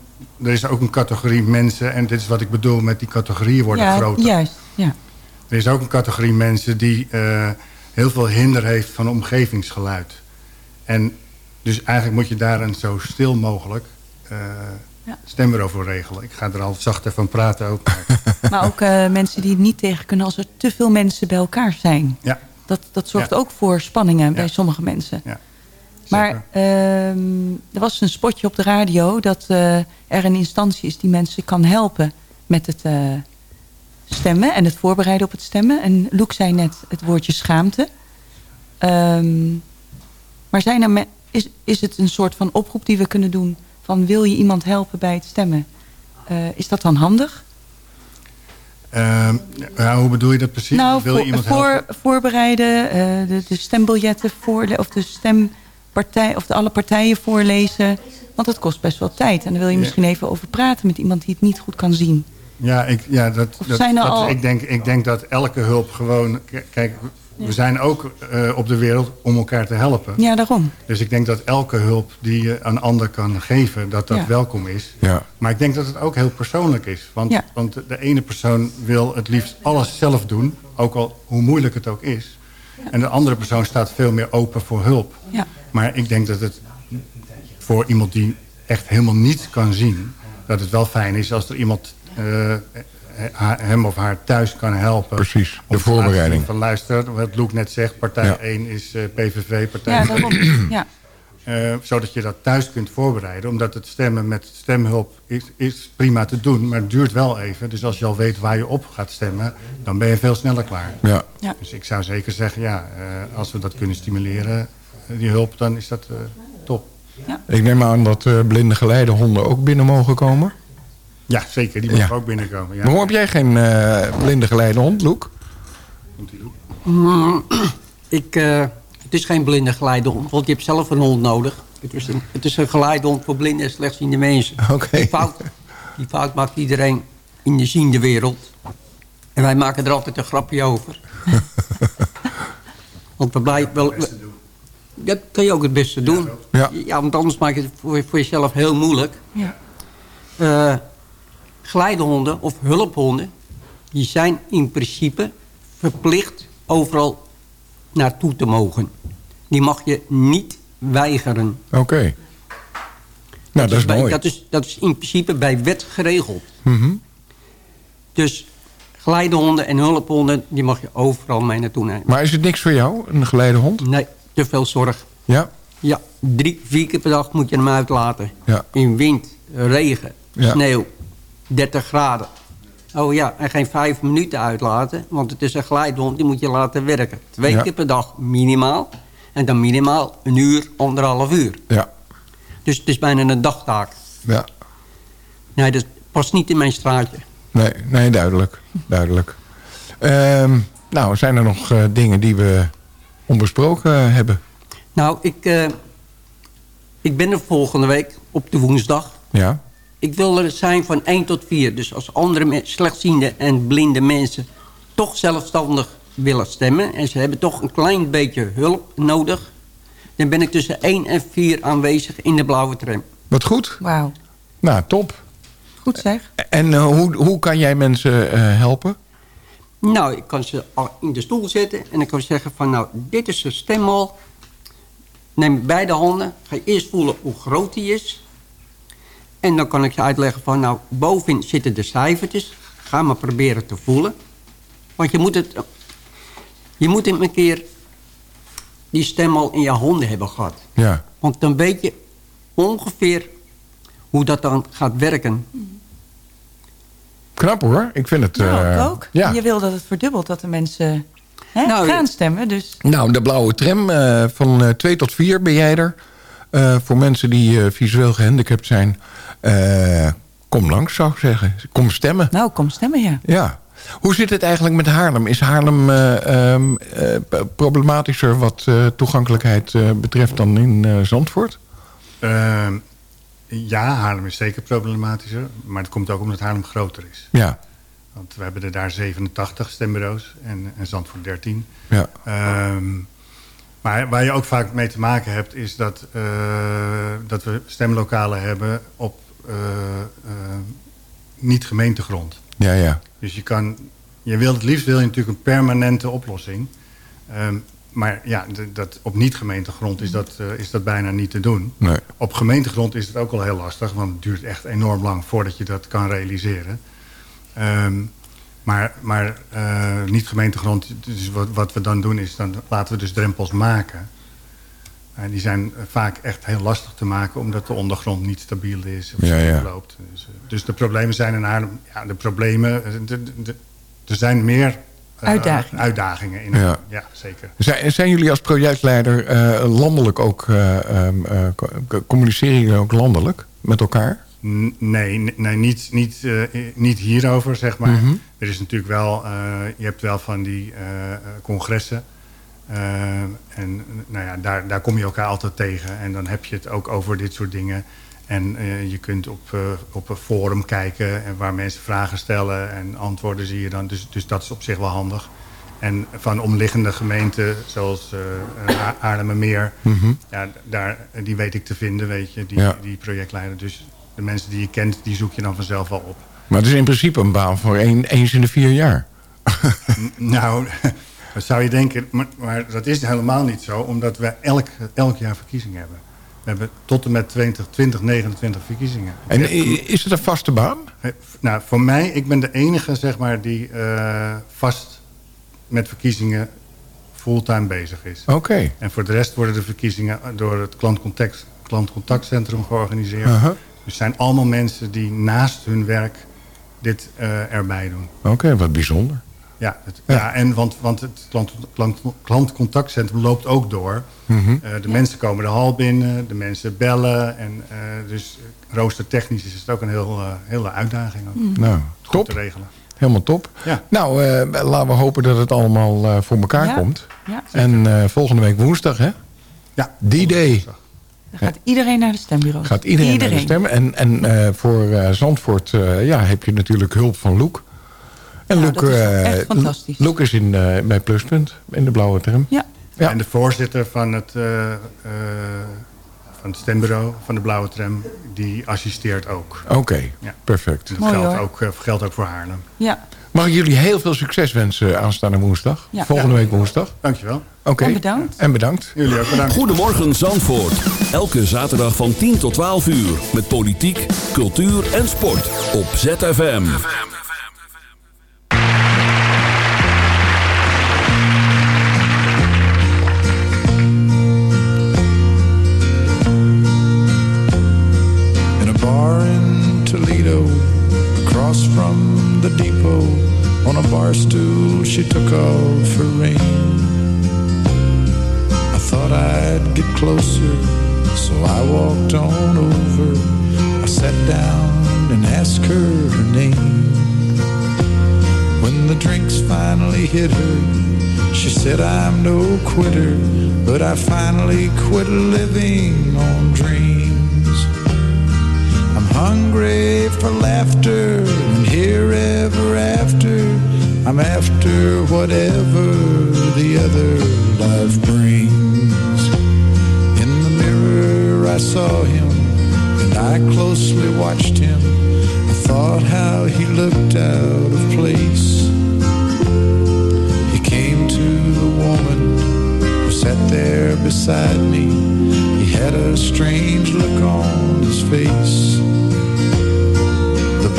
er is ook een categorie mensen, en dit is wat ik bedoel met die categorieën worden ja, groter. juist. Ja. Er is ook een categorie mensen die heel veel hinder heeft van omgevingsgeluid. En dus eigenlijk moet je daar een zo stil mogelijk Ja. stembureau voor regelen. Ik ga er al zachter van praten ook. Maar ook mensen die het niet tegen kunnen als er te veel mensen bij elkaar zijn. Ja. Dat, dat zorgt Ja. ook voor spanningen bij sommige mensen. Ja. Maar ehm, er was een spotje op de radio dat eh, er een instantie is die mensen kan helpen met het eh, stemmen en het voorbereiden op het stemmen. En Loek zei net het woordje schaamte. Ehm, maar zijn er me- is, is het een soort van oproep die we kunnen doen van wil je iemand helpen bij het stemmen? Eh, is dat dan handig? Ehm, ja, hoe bedoel je dat precies? Nou, Wil je voor, iemand voor, helpen? voorbereiden, eh, de, de stembiljetten voorlezen of de stempartij of de alle partijen voorlezen. Want dat kost best wel tijd. En daar wil je Ja. misschien even over praten met iemand die het niet goed kan zien. Ja, ik, ja dat, dat, zijn er dat- al- ik, denk, ik denk dat elke hulp gewoon... Kijk, we zijn ook eh, op de wereld om elkaar te helpen. Ja, daarom. Dus ik denk dat elke hulp die je een ander kan geven, dat dat Ja. welkom is. Ja. Maar ik denk dat het ook heel persoonlijk is. Want, Ja. want de ene persoon wil het liefst alles zelf doen, ook al hoe moeilijk het ook is. En de andere persoon staat veel meer open voor hulp. Ja. Maar ik denk dat het voor iemand die echt helemaal niets kan zien... dat het wel fijn is als er iemand eh, hem of haar thuis kan helpen. Precies, de voorbereiding. Van luister, wat Loek net zegt, partij Ja. 1 is eh, PVV, partij Ja, 2 daarom. Ja. eh, zodat je dat thuis kunt voorbereiden. Omdat het stemmen met stemhulp is, is prima te doen, maar het duurt wel even. Dus als je al weet waar je op gaat stemmen, dan ben je veel sneller klaar. Ja. Ja. Dus ik zou zeker zeggen, ja, eh, als we dat kunnen stimuleren, die hulp, dan is dat eh, top. Ik neem aan dat eh, blinde geleidehonden ook binnen mogen komen. Ja, zeker. Die mogen Ja. ook binnenkomen. Ja. Waarom heb jij geen eh, blinde geleidehond, Loek? Mm, ik, eh, het is geen blinde geleidehond, want je hebt zelf een hond nodig. Het is een, het is een geleidehond voor blinde en slechtziende mensen. Die, fout, die fout maakt iedereen in de ziende wereld. En wij maken er altijd een grapje over. want we blijven wel... we- dat kun je ook het beste doen. Ja. want anders maak je het voor, voor jezelf heel moeilijk. Ja. Eh, geleidehonden of hulphonden... die zijn in principe verplicht overal naartoe te mogen. Die mag je niet weigeren. Oké. Nou, dat is bij- mooi. Dat is, dat is in principe bij wet geregeld. Mhm. Dus geleidehonden en hulphonden... die mag je overal mee naartoe nemen. Maar is het niks voor jou, een geleidehond? Nee, te veel zorg. Ja? Ja, drie, vier keer per dag moet je hem uitlaten. Ja. In wind, regen, Ja. sneeuw, 30 graden. Oh ja, en geen vijf minuten uitlaten, want het is een geleidehond, die moet je laten werken. Twee Ja. keer per dag minimaal. En dan minimaal een uur, anderhalf uur. Ja. Dus het is bijna een dagtaak. Ja. Nee, dat past niet in mijn straatje. Nee, nee duidelijk. duidelijk. Ehm, nou, zijn er nog eh, dingen die we onbesproken hebben? Nou, ik, eh, ik ben er volgende week op de woensdag. Ja? Ik wil er zijn van 1 tot 4. Dus als andere slechtziende en blinde mensen toch zelfstandig willen stemmen... en ze hebben toch een klein beetje hulp nodig... dan ben ik tussen 1 en 4 aanwezig in de blauwe tram. Wat goed. Wauw. Nou, top. Goed zeg. En eh, hoe, hoe kan jij mensen eh, helpen? Nou, ik kan ze al in de stoel zetten en ik kan zeggen van... nou, dit is de stemmel. Neem beide handen. Ga je eerst voelen hoe groot die is. En dan kan ik je uitleggen van... nou, bovenin zitten de cijfertjes. Ga maar proberen te voelen. Want je moet het... Je moet hem een keer die stemmel in je handen hebben gehad. Ja. Want dan weet je ongeveer hoe dat dan gaat werken. Knap hoor. Ik vind het... Nou, eh, ook. Ja. Je wil dat het verdubbelt, dat de mensen hè, Nou, gaan stemmen. Dus Nou, de blauwe tram eh, van eh 2 tot 4 ben jij er. Eh, voor mensen die eh, visueel gehandicapt zijn. Eh, kom langs, zou ik zeggen. Kom stemmen. nou, kom stemmen, ja. Ja. Hoe zit het eigenlijk met Haarlem? Is Haarlem eh, ehm, eh, problematischer wat eh, toegankelijkheid eh, betreft dan in eh, Zandvoort? Ehm, ja, Haarlem is zeker problematischer. Maar het komt ook omdat Haarlem groter is. Ja. Want we hebben er daar 87 stembureaus en, en Zandvoort 13. Ja. Ehm, maar waar je ook vaak mee te maken hebt... is dat, eh, dat we stemlokalen hebben op niet gemeentegrond. Ja, ja. Dus je kan... Je wilt het liefst wil je natuurlijk een permanente oplossing. Ehm, maar ja, dat, op niet-gemeentegrond is dat, eh, is dat bijna niet te doen. Nee. Op gemeentegrond is het ook wel heel lastig... want het duurt echt enorm lang voordat je dat kan realiseren. Ehm, maar maar eh, niet gemeentegrond, dus wat, wat we dan doen is... dan laten we dus drempels maken. En die zijn vaak echt heel lastig te maken... omdat de ondergrond niet stabiel is of Ja, ja. loopt. Dus, eh, dus de problemen zijn in Haarlem... Ja, de problemen... eh, de- de- de- er zijn meer eh, Uitdagingen. uitdagingen in Ja. Zeker. Zijn, zijn jullie als projectleider eh, landelijk ook... eh, ehm, eh, co- communiceren jullie ook landelijk met elkaar? N- Nee, nee niet, niet, eh, niet hierover, zeg maar. Mhm. Er is natuurlijk wel, eh, je hebt wel van die eh, eh, congressen. Eh, en nou ja, daar, daar kom je elkaar altijd tegen. En dan heb je het ook over dit soort dingen. En eh, je kunt op, eh, op een forum kijken en waar mensen vragen stellen en antwoorden zie je dan. Dus, dus dat is op zich wel handig. En van omliggende gemeenten, zoals uh, Mhm. ja, daar, die weet ik te vinden, weet je, die, Ja. die projectleider. Dus de mensen die je kent, die zoek je dan vanzelf wel op. Maar het is in principe een baan voor één, eens in de vier jaar. Nou, dat zou je denken, maar, maar dat is helemaal niet zo, omdat we elk, elk jaar verkiezingen hebben. We hebben tot en met 20, 2029 verkiezingen. En is het een vaste baan? Eh, Nou, voor mij, ik ben de enige zeg maar, die eh, vast met verkiezingen fulltime bezig is. Oké. En voor de rest worden de verkiezingen door het klantcontact, klantcontactcentrum georganiseerd. Dus het zijn allemaal mensen die naast hun werk dit eh, erbij doen. Oké, wat bijzonder. Ja, het- ja. en want, want het klant, klant, klantcontactcentrum loopt ook door. Mhm. Eh, de mensen komen de hal binnen, de mensen bellen. En, eh, dus roostertechnisch is het ook een heel, eh, hele uitdaging om Mm. Nou, goed top. te regelen. Helemaal top. Ja. Nou, eh, laten we hopen dat het allemaal eh, voor elkaar Ja. komt. Ja. En eh, volgende week woensdag, hè? Ja. Die day Dan gaat iedereen naar de stembureau. gaat iedereen, naar de stemmen. En, en eh, voor eh, Zandvoort eh, ja, heb je natuurlijk hulp van Loek. En Ja, Loek, dat is eh, echt fantastisch. Loek is in, eh, bij Pluspunt, in de blauwe tram. Ja. Ja. En de voorzitter van het, eh, eh, van het stembureau van de Blauwe Tram, die assisteert ook. Oké, Ja. perfect. Dat Mooi, geldt hoor. ook, eh, geldt ook voor Haarlem. Ja, Mag ik jullie heel veel succes wensen aanstaande woensdag? Ja. Volgende Ja. week woensdag. Dankjewel. Oké. en bedankt. En bedankt. Jullie ook bedankt. Goedemorgen Zandvoort. Elke zaterdag van 10 tot 12 uur. Met politiek, cultuur en sport. Op ZFM. Took off her ring. I thought I'd get closer, so I walked on over. I sat down and asked her her name. When the drinks finally hit her, she said, I'm no quitter, but I finally quit living on dreams. I'm hungry for laughter and here ever after. I'm after whatever the other life brings. In the mirror I saw him and I closely watched him. I thought how he looked out of place. He came to the woman who sat there beside me. He had a strange look on his face.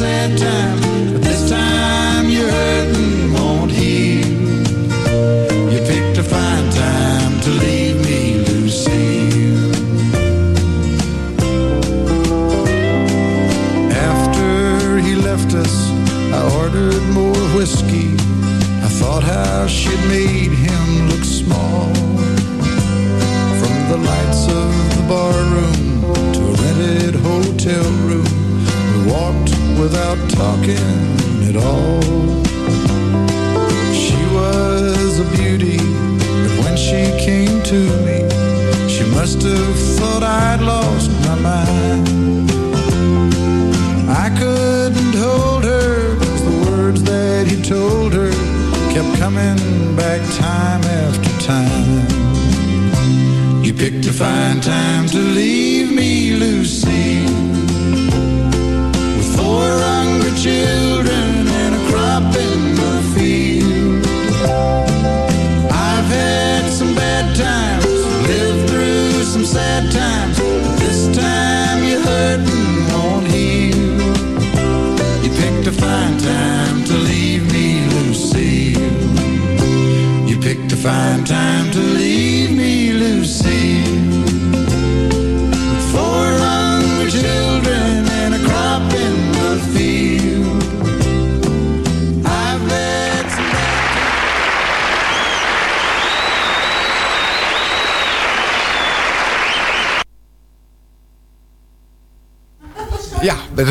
same time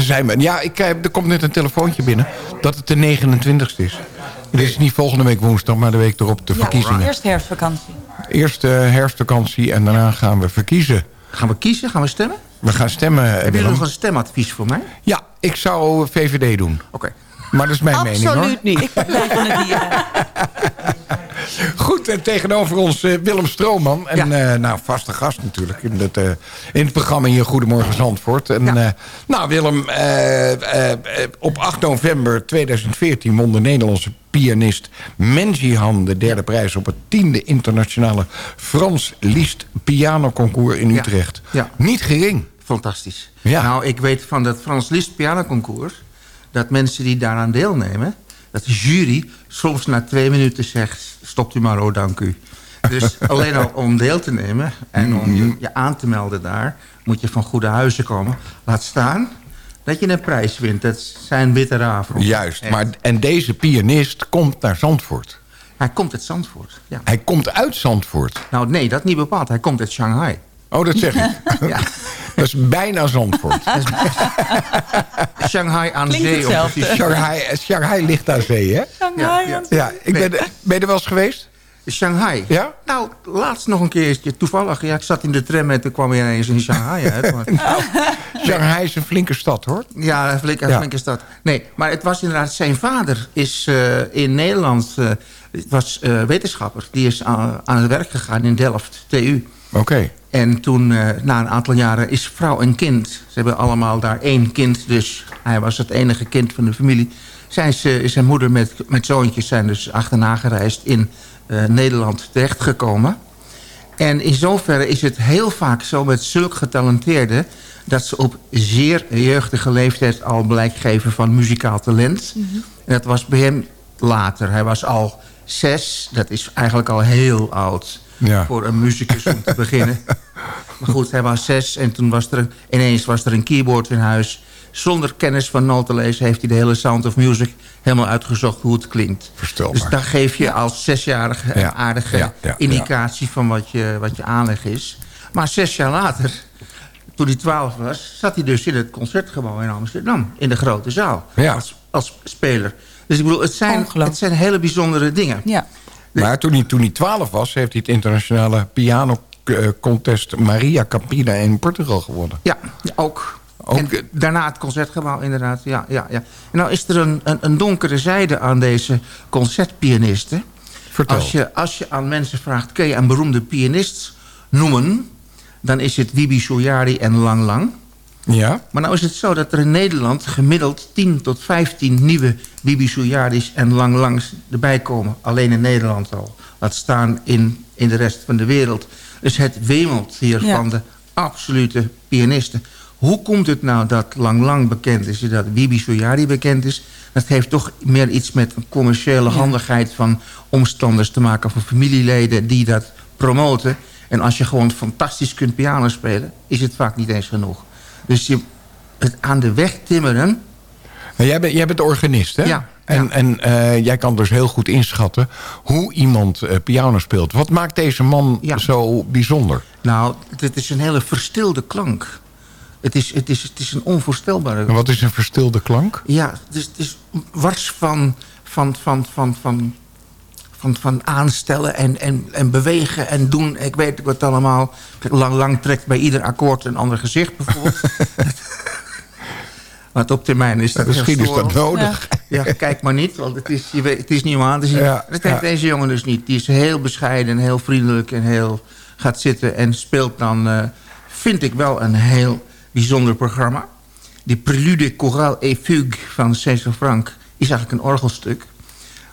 zijn we. Ja, ik, eh, er komt net een telefoontje binnen dat het de 29 e is. Dit is niet volgende week woensdag, maar de week erop de verkiezingen. Eerst herfstvakantie. Eerst eh, herfstvakantie en daarna gaan we verkiezen. Gaan we kiezen? Gaan we stemmen? We gaan stemmen. Hebben jullie nog een stemadvies voor mij? Ja, ik zou VVD doen. Oké. Maar dat is mijn mening hoor. Absoluut niet. Ik partij van dieren. Goed, en tegenover ons eh, Willem Strooman. En eh, nou, vaste gast natuurlijk in het, eh, in het programma hier Goedemorgen Zandvoort. En, nou Willem, op 8 november 2014 won de Nederlandse pianist Menjihan de derde prijs op het tiende internationale Frans Liszt pianoconcours in. Utrecht. Ja. Niet gering. Fantastisch. Nou, ik weet van dat Frans Liszt pianoconcours... dat mensen die daaraan deelnemen... dat de jury soms na twee minuten zegt... stopt u maar, oh dank u. Dus alleen al om deel te nemen en om je, je aan te melden daar... moet je van goede huizen komen. Laat staan dat je een prijs wint. Dat zijn witte raven. Juist, maar en deze pianist komt naar Zandvoort. Hij komt uit Zandvoort, ja. Hij komt uit Zandvoort. Nou nee, dat niet bepaald. Hij komt uit Shanghai. Oh, dat zeg ik. ja. Dat is bijna Zandvoort. Shanghai aan Klinkt zee. te zijn. Shanghai, Shanghai ligt aan zee, hè? Ja, ja. Ja, ik ben, ben je er wel eens geweest? Shanghai? Ja? Nou, laatst nog een keertje. Toevallig, ja, ik zat in de tram en toen kwam je ineens in Shanghai uit. Maar... Shanghai is een flinke stad, hoor. Ja, een flinke, Ja. flinke stad. Nee, maar het was inderdaad... Zijn vader is eh, in Nederland... eh, was eh, wetenschapper. Die is aan, aan het werk gegaan in Delft, TU. Oké. En toen, eh, na een aantal jaren, is vrouw en kind. Ze hebben allemaal daar één kind. Dus hij was het enige kind van de familie. Zijn ze, is zijn moeder met, met zoontjes zijn dus achterna gereisd in eh, Nederland terechtgekomen. En in zoverre is het heel vaak zo met zulk getalenteerden... dat ze op zeer jeugdige leeftijd al blijk geven van muzikaal talent. En dat was bij hem later. Hij was al zes. Dat is eigenlijk al heel oud Ja. voor een muzikus om te beginnen. Maar goed, hij was zes en toen was er een- ineens was er een keyboard in huis. Zonder kennis van notenlezen heeft hij de hele Sound of Music helemaal uitgezocht hoe het klinkt. Verstelbaar. Dus daar geef je als zesjarige een Ja, aardige ja, ja, indicatie van wat je, wat je aanleg is. Maar zes jaar later, toen hij twaalf was, zat hij dus in het concertgebouw in Amsterdam. In de grote zaal. Ja. Als, als speler. Dus ik bedoel, het zijn, het zijn hele bijzondere dingen. Ja. Maar toen hij, toen hij 12 was, heeft hij het internationale piano eh, contest Maria Campina in Portugal gewonnen. Ja, ook. En daarna het concertgebouw, inderdaad. Ja, ja, ja. En nou is er een, een, een donkere zijde aan deze concertpianisten. Vertel. Als je, als je aan mensen vraagt, kun je een beroemde pianist noemen... dan is het Wibi Soyari en Lang Lang. Ja? Maar nou is het zo dat er in Nederland gemiddeld 10 tot 15 nieuwe Soyaris en Lang Langs erbij komen. Alleen in Nederland al. Laat staan in, in de rest van de wereld. Dus het wemelt hier Ja. van de absolute pianisten. Hoe komt het nou dat Lang Lang bekend is dat Wibi Soyari bekend is? Dat heeft toch meer iets met een commerciële handigheid van omstanders te maken... van familieleden die dat promoten. En als je gewoon fantastisch kunt piano spelen... is het vaak niet eens genoeg. Dus je, het aan de weg timmeren... En jij, bent, jij bent organist, hè? Ja, En, en eh, jij kan dus heel goed inschatten hoe iemand eh, piano speelt. Wat maakt deze man zo bijzonder? Nou, het is een hele verstilde klank. Het is, het is, het is een onvoorstelbare... En wat is een verstilde klank? Ja, het is, het is wars van, van, van, van, van, van, van aanstellen en, en, en bewegen en doen. Ik weet wat allemaal. Lang, lang trekt bij ieder akkoord een ander gezicht bijvoorbeeld. Want op termijn is dat Misschien is dat nodig. Ja, kijk maar niet, want het is, je weet, het is niet om aan te zien. Ja, dat heeft ja. deze jongen dus niet. Die is heel bescheiden, heel vriendelijk en heel gaat zitten en speelt dan, eh, vind ik wel, een heel bijzonder programma. Die Prelude Chorale et Fugue van César Frank is eigenlijk een orgelstuk.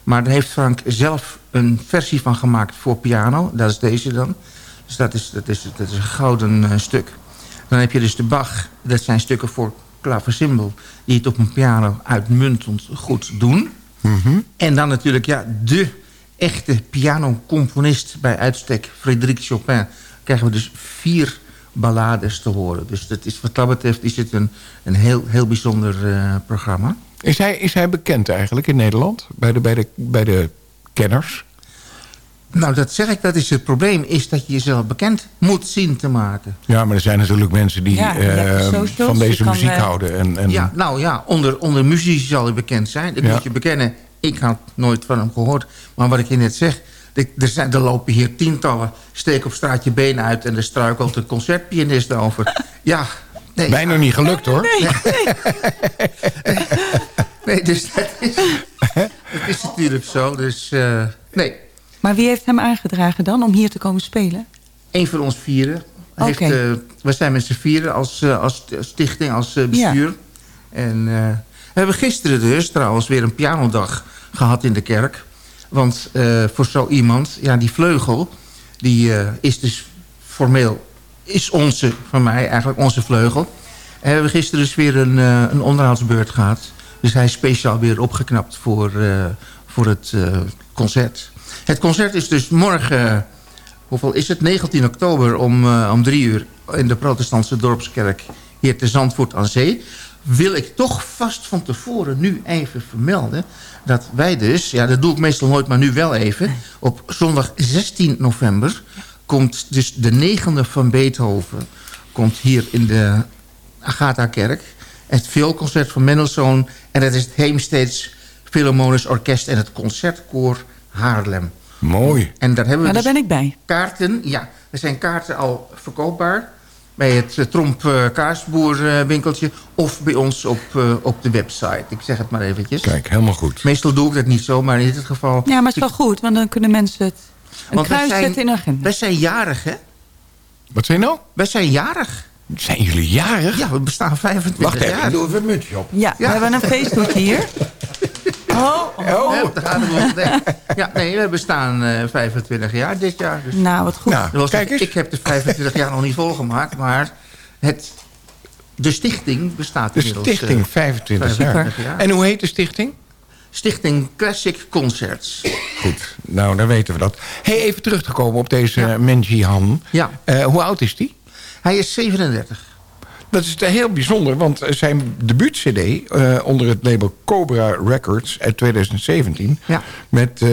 Maar daar heeft Frank zelf een versie van gemaakt voor piano. Dat is deze dan. Dus dat is, dat is, dat is een gouden eh, stuk. Dan heb je dus de Bach. Dat zijn stukken voor klaversymbol. Die het op een piano uitmuntend goed doen. En dan natuurlijk ja, de echte pianocomponist bij uitstek. Frédéric Chopin. Krijgen we dus vier ballades te horen. Dus dat is, wat dat betreft is het een, een heel, heel bijzonder eh, programma. Is hij, is hij bekend eigenlijk in Nederland? Bij de, bij de, bij de kenners? Nou, dat zeg ik, dat is het probleem. Is dat je jezelf bekend moet zien te maken. Ja, maar er zijn natuurlijk mensen die Ja, eh, van deze muziek eh, houden. En, en, Ja, nou ja, onder, onder muzici zal hij bekend zijn. Ik Ja. moet je bekennen, ik had nooit van hem gehoord. Maar wat ik je net zeg, er, zijn, er lopen hier tientallen... steek op straat je benen uit en er struikelt een concertpianist over. Ja, nee. Bijna niet gelukt hoor. Nee, nee dus dat is, dat is natuurlijk zo. Dus eh, nee. Maar wie heeft hem aangedragen dan om hier te komen spelen? Een van ons vieren. Heeft, eh, we zijn met z'n vieren als, eh, als stichting, als bestuur. En eh, we hebben gisteren dus trouwens weer een pianodag gehad in de kerk. Want eh, voor zo iemand, ja, die vleugel, die eh, is dus formeel, is onze, van mij eigenlijk onze vleugel. En we hebben gisteren dus weer een, eh, een onderhoudsbeurt gehad. Dus hij is speciaal weer opgeknapt voor, eh, voor het eh, concert. Het concert is dus morgen, hoeveel is het? 19 oktober om, eh, om drie uur in de protestantse dorpskerk hier te Zandvoort aan Zee. Wil ik toch vast van tevoren nu even vermelden dat wij dus, ja dat doe ik meestal nooit, maar nu wel even, op zondag 16 november komt dus de negende van Beethoven, komt hier in de Agatha-kerk. Het vioolconcert van Mendelssohn en dat is het Heemsteeds Philharmonisch Orkest en het Concertkoor Haarlem. Mooi. En daar hebben we Nou, daar dus ben ik bij. kaarten. Ja, er zijn kaarten al verkoopbaar bij het eh, Tromp eh, Kaasboer eh, winkeltje of bij ons op, op de website. Ik zeg het maar eventjes. Kijk, helemaal goed. Meestal doe ik dat niet zo, maar in dit geval... Ja, maar het is wel goed, want dan kunnen mensen het een Want wij kruis zijn- zetten in agenda. Wij zijn jarig, hè? Wat zijn nou? Wij zijn jarig. Zijn jullie jarig? Ja, we bestaan 25 Wacht even, jaar. ik doe even een muntje op. Ja, we hebben een feesthoedje hier. Oh, oh. Ja. Nee. Ja, nee, we bestaan eh 25 jaar dit jaar. Dus. Nou, wat goed. Dat was- Ik heb de 25 jaar nog niet volgemaakt, maar het, de stichting bestaat De inmiddels... stichting, eh, 25 jaar. 25 jaar. En hoe heet de stichting? Stichting Classic Concerts. Goed, nou dan weten we dat. Hey, even terug te komen op deze ja. Menji Han. Ja. Eh, hoe oud is die? Hij is 37. Dat is heel bijzonder, want zijn debuut-cd eh, onder het label Cobra Records uit 2017... Ja. met eh,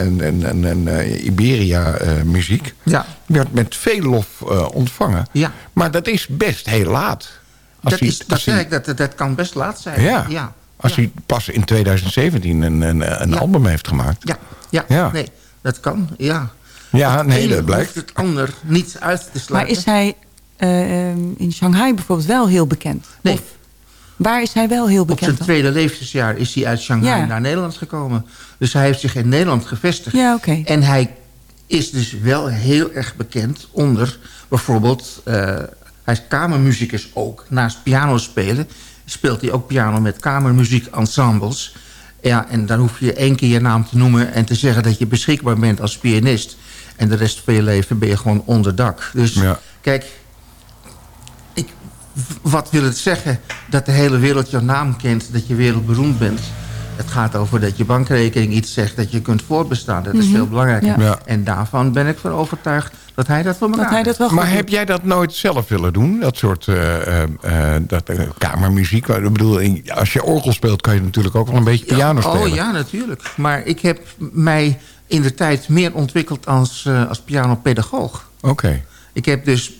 een, een, een, Iberia-muziek... Ja. werd met veel lof ontvangen. Ja. Maar dat is best heel laat. Als Dat, hij- is, dat, hij- ik, dat, dat kan best laat zijn. ja. ja. Als hij pas in 2017 een, een, een Ja. album heeft gemaakt. Ja, ja, Ja. nee, dat kan, ja. Ja, Het nee, dat blijkt. het ander niet uit te Maar sluiten. is hij eh, in Shanghai bijvoorbeeld wel heel bekend? Nee. Of waar is hij wel heel Op bekend zijn dan? tweede levensjaar is hij uit Shanghai Ja. naar Nederland gekomen. Dus hij heeft zich in Nederland gevestigd. Ja, oké. En hij is dus wel heel erg bekend onder bijvoorbeeld... eh, hij is kamermuzikus ook. Naast piano spelen speelt hij ook piano met kamermuziekensembles. Ja, en dan hoef je één keer je naam te noemen... en te zeggen dat je beschikbaar bent als pianist. En de rest van je leven ben je gewoon onder dak. Dus Ja. kijk, ik, wat wil het zeggen dat de hele wereld jouw naam kent... dat je wereldberoemd bent? Het gaat over dat je bankrekening iets zegt dat je kunt voortbestaan. Dat is Mhm. veel belangrijker. Ja. Ja. En daarvan ben ik van overtuigd dat hij dat voor elkaar Dat hij dat wel goed Maar heb jij dat nooit zelf willen doen? Dat soort eh, eh, eh, dat, kamermuziek? Ik bedoel, als je orgel speelt kan je natuurlijk ook wel een beetje piano spelen. Oh ja, natuurlijk. Maar ik heb mij in de tijd meer ontwikkeld als, als pianopedagoog. Oké. Ik heb dus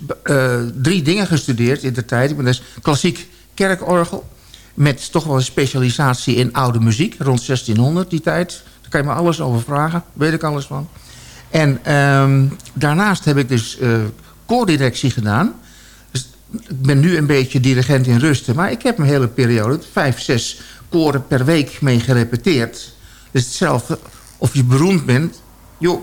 drie dingen gestudeerd in de tijd. Ik ben dus klassiek kerkorgel. Met toch wel een specialisatie in oude muziek. Rond 1600 die tijd. Daar kan je me alles over vragen. Weet ik alles van. En ehm, daarnaast heb ik dus eh koordirectie gedaan. Dus ik ben nu een beetje dirigent in rusten. Maar ik heb een hele periode, vijf, zes koren per week mee gerepeteerd. Dus hetzelfde of je beroemd bent. Joh,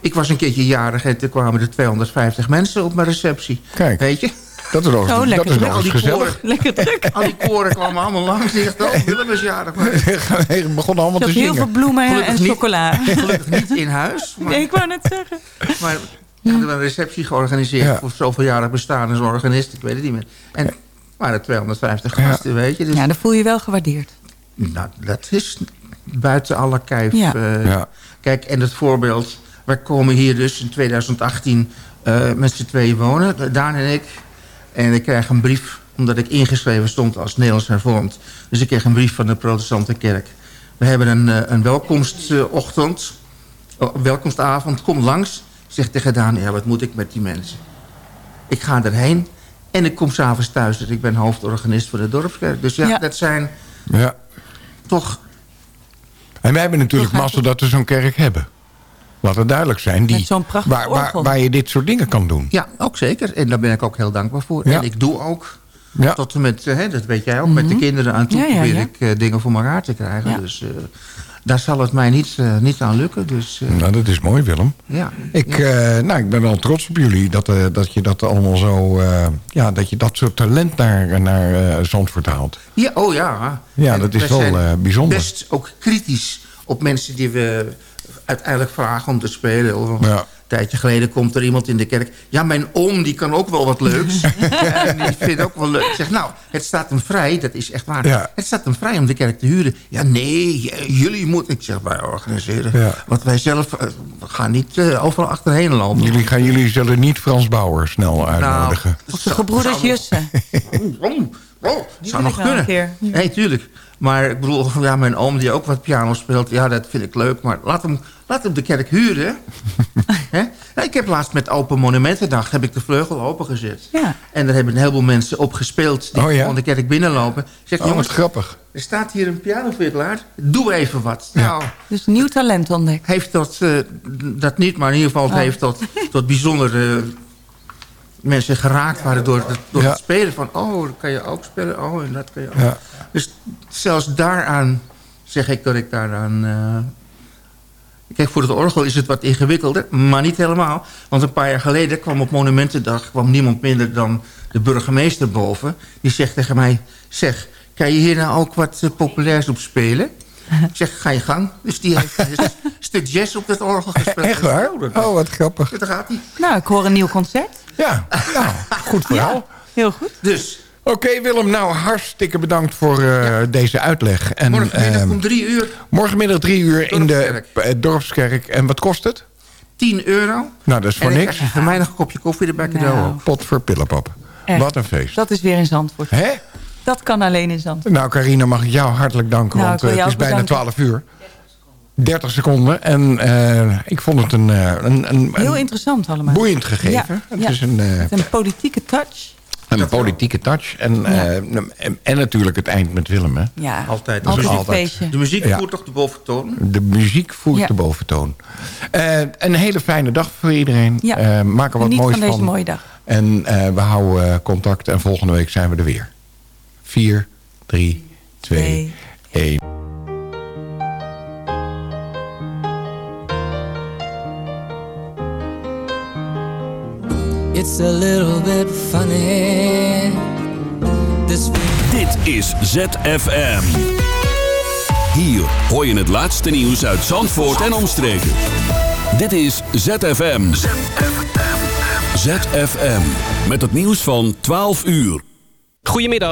ik was een keertje jarig en toen kwamen er 250 mensen op mijn receptie. Kijk. Weet je? Dat is wel Zo, dat lekker is druk. wel Al eens die gezellig. koren, Lekker druk. al die koren kwamen allemaal langs. Die dachten, oh, Willem is jarig. Maar We begonnen allemaal Je te hebt heel veel zingen. bloemen Gelukkig en niet. chocola. gelukkig niet in huis. Maar, Nee, ik wou net zeggen. maar we hadden een receptie georganiseerd Ja. voor zoveeljarig bestaan als organist. Ik weet het niet meer. En er waren 250 Ja. gasten, weet je. Dus, Ja, dan voel je wel gewaardeerd. Nou, dat is buiten alle kijf. Ja. eh. Ja. Kijk, en het voorbeeld... Wij komen hier dus in 2018 eh, met z'n tweeën wonen. Daan en ik. En ik krijg een brief, omdat ik ingeschreven stond als Nederlands hervormd. Dus ik kreeg een brief van de protestante kerk. We hebben een, eh, een welkomstochtend, oh, welkomstavond. Kom langs. Ik zeg tegen Daan, ja, wat moet ik met die mensen? Ik ga erheen en ik kom s'avonds thuis. Dus ik ben hoofdorganist voor de dorpskerk. Dus ja, Ja. dat zijn Ja. toch... En wij hebben natuurlijk mazzel dat we zo'n kerk hebben. Laat het duidelijk zijn. Die, waar, waar, waar je dit soort dingen kan doen. Ja, ook zeker. En daar ben ik ook heel dankbaar voor. Ja. En ik doe ook, Ja. tot en met, hè, dat weet jij ook, met de kinderen aan toe Ja, ja, probeer ik eh, dingen voor elkaar te krijgen. Dus, eh, daar zal het mij niet, eh, niet aan lukken. Dus, Nou, dat is mooi, Willem. ja. Ik, nou, ik ben wel trots op jullie dat, eh, dat je dat allemaal zo... ja, dat je dat soort talent naar, naar Zandvoort haalt. Ja, oh ja. Ja, En dat is wel bijzonder. best ook kritisch op mensen die we uiteindelijk vragen om te spelen. Of Een tijdje geleden komt er iemand in de kerk. Ja, mijn oom die kan ook wel wat leuks. en die vindt ook wel leuk. Ik zeg, nou, het staat hem vrij. Dat is echt waar. Ja. Het staat hem vrij om de kerk te huren. Ja, nee, jullie moeten... Ik zeg, wij organiseren. Ja. Want wij zelf eh, gaan niet eh, overal achterheen lopen. Jullie, gaan, jullie zullen niet Frans Bauer snel uitnodigen. Nou, Of de gebroeders Jussen. Oh, oh, zou nog wel kunnen. een keer. Nee, tuurlijk. Maar ik bedoel, ja, mijn oom die ook wat piano speelt... ja, dat vind ik leuk. Maar laat hem, laat hem de kerk huren. Hè? Nou, ik heb laatst met Open Monumentendag... heb ik de vleugel opengezet. Ja. En daar hebben een heleboel mensen op gespeeld... die Oh, ja? gewoon de kerk binnenlopen. Ik zeg, Oh, wat jongens, grappig. er staat hier een piano voor je klaar. Doe even wat. Nou, Dus nieuw talent ontdekt. heeft dat, eh, dat niet, maar in ieder geval... het Oh. heeft tot, tot bijzondere mensen geraakt waren door, het- door Ja. het spelen. Van, oh, dat kan je ook spelen. Oh, en dat kan je ook. Ja. Dus zelfs daaraan zeg ik dat ik daaraan... eh Kijk, voor het orgel is het wat ingewikkelder, maar niet helemaal. Want een paar jaar geleden kwam op Monumentendag... kwam niemand minder dan de burgemeester boven. Die zegt tegen mij... Zeg, kan je hier nou ook wat eh, populairs op spelen? Ik zeg, ga je gang. Dus die heeft een stuk jazz op het orgel gespeeld. Echt waar? Oh, wat grappig. daar gaat hij. Nou, ik hoor een nieuw concert. Ja, nou, goed verhaal. Heel goed. Dus, Oké, Willem, nou hartstikke bedankt voor eh, deze uitleg. En, morgenmiddag ehm, om drie uur, morgenmiddag drie uur in de Dorpskerk. eh, Dorpskerk. En wat kost het? 10 euro. Nou, dat is voor en niks. nog een kopje koffie erbij cadeau. Nou. Pot voor pillenpap. Echt. Wat een feest. Dat is weer in Zandvoort. Hè? Dat kan alleen in Zandvoort. Nou, Carina, mag ik jou hartelijk danken, Nou, want eh, het is bijna bedanken. 12 uur. 30 seconden. En eh, ik vond het een, eh, een, een, Heel een interessant allemaal. boeiend gegeven. Ja, het ja. is een, eh, een politieke touch. een politieke touch. En, eh, en, en natuurlijk het eind met Willem. Hè? Ja, Altijd. altijd een altijd. feestje. De muziek Ja. voert toch de boventoon? De muziek voert Ja. de boventoon. Eh, een hele fijne dag voor iedereen. Ja. Eh, maak er wat Geniet moois van deze mooie dag. En eh, we houden contact. En volgende week zijn we er weer. 4, 3, 2, 1. It's a little bit funny. This Dit is ZFM. Hier hoor je het laatste nieuws uit Zandvoort en omstreken. Dit is ZFM. ZFM. Met het nieuws van 12 uur. Goedemiddag.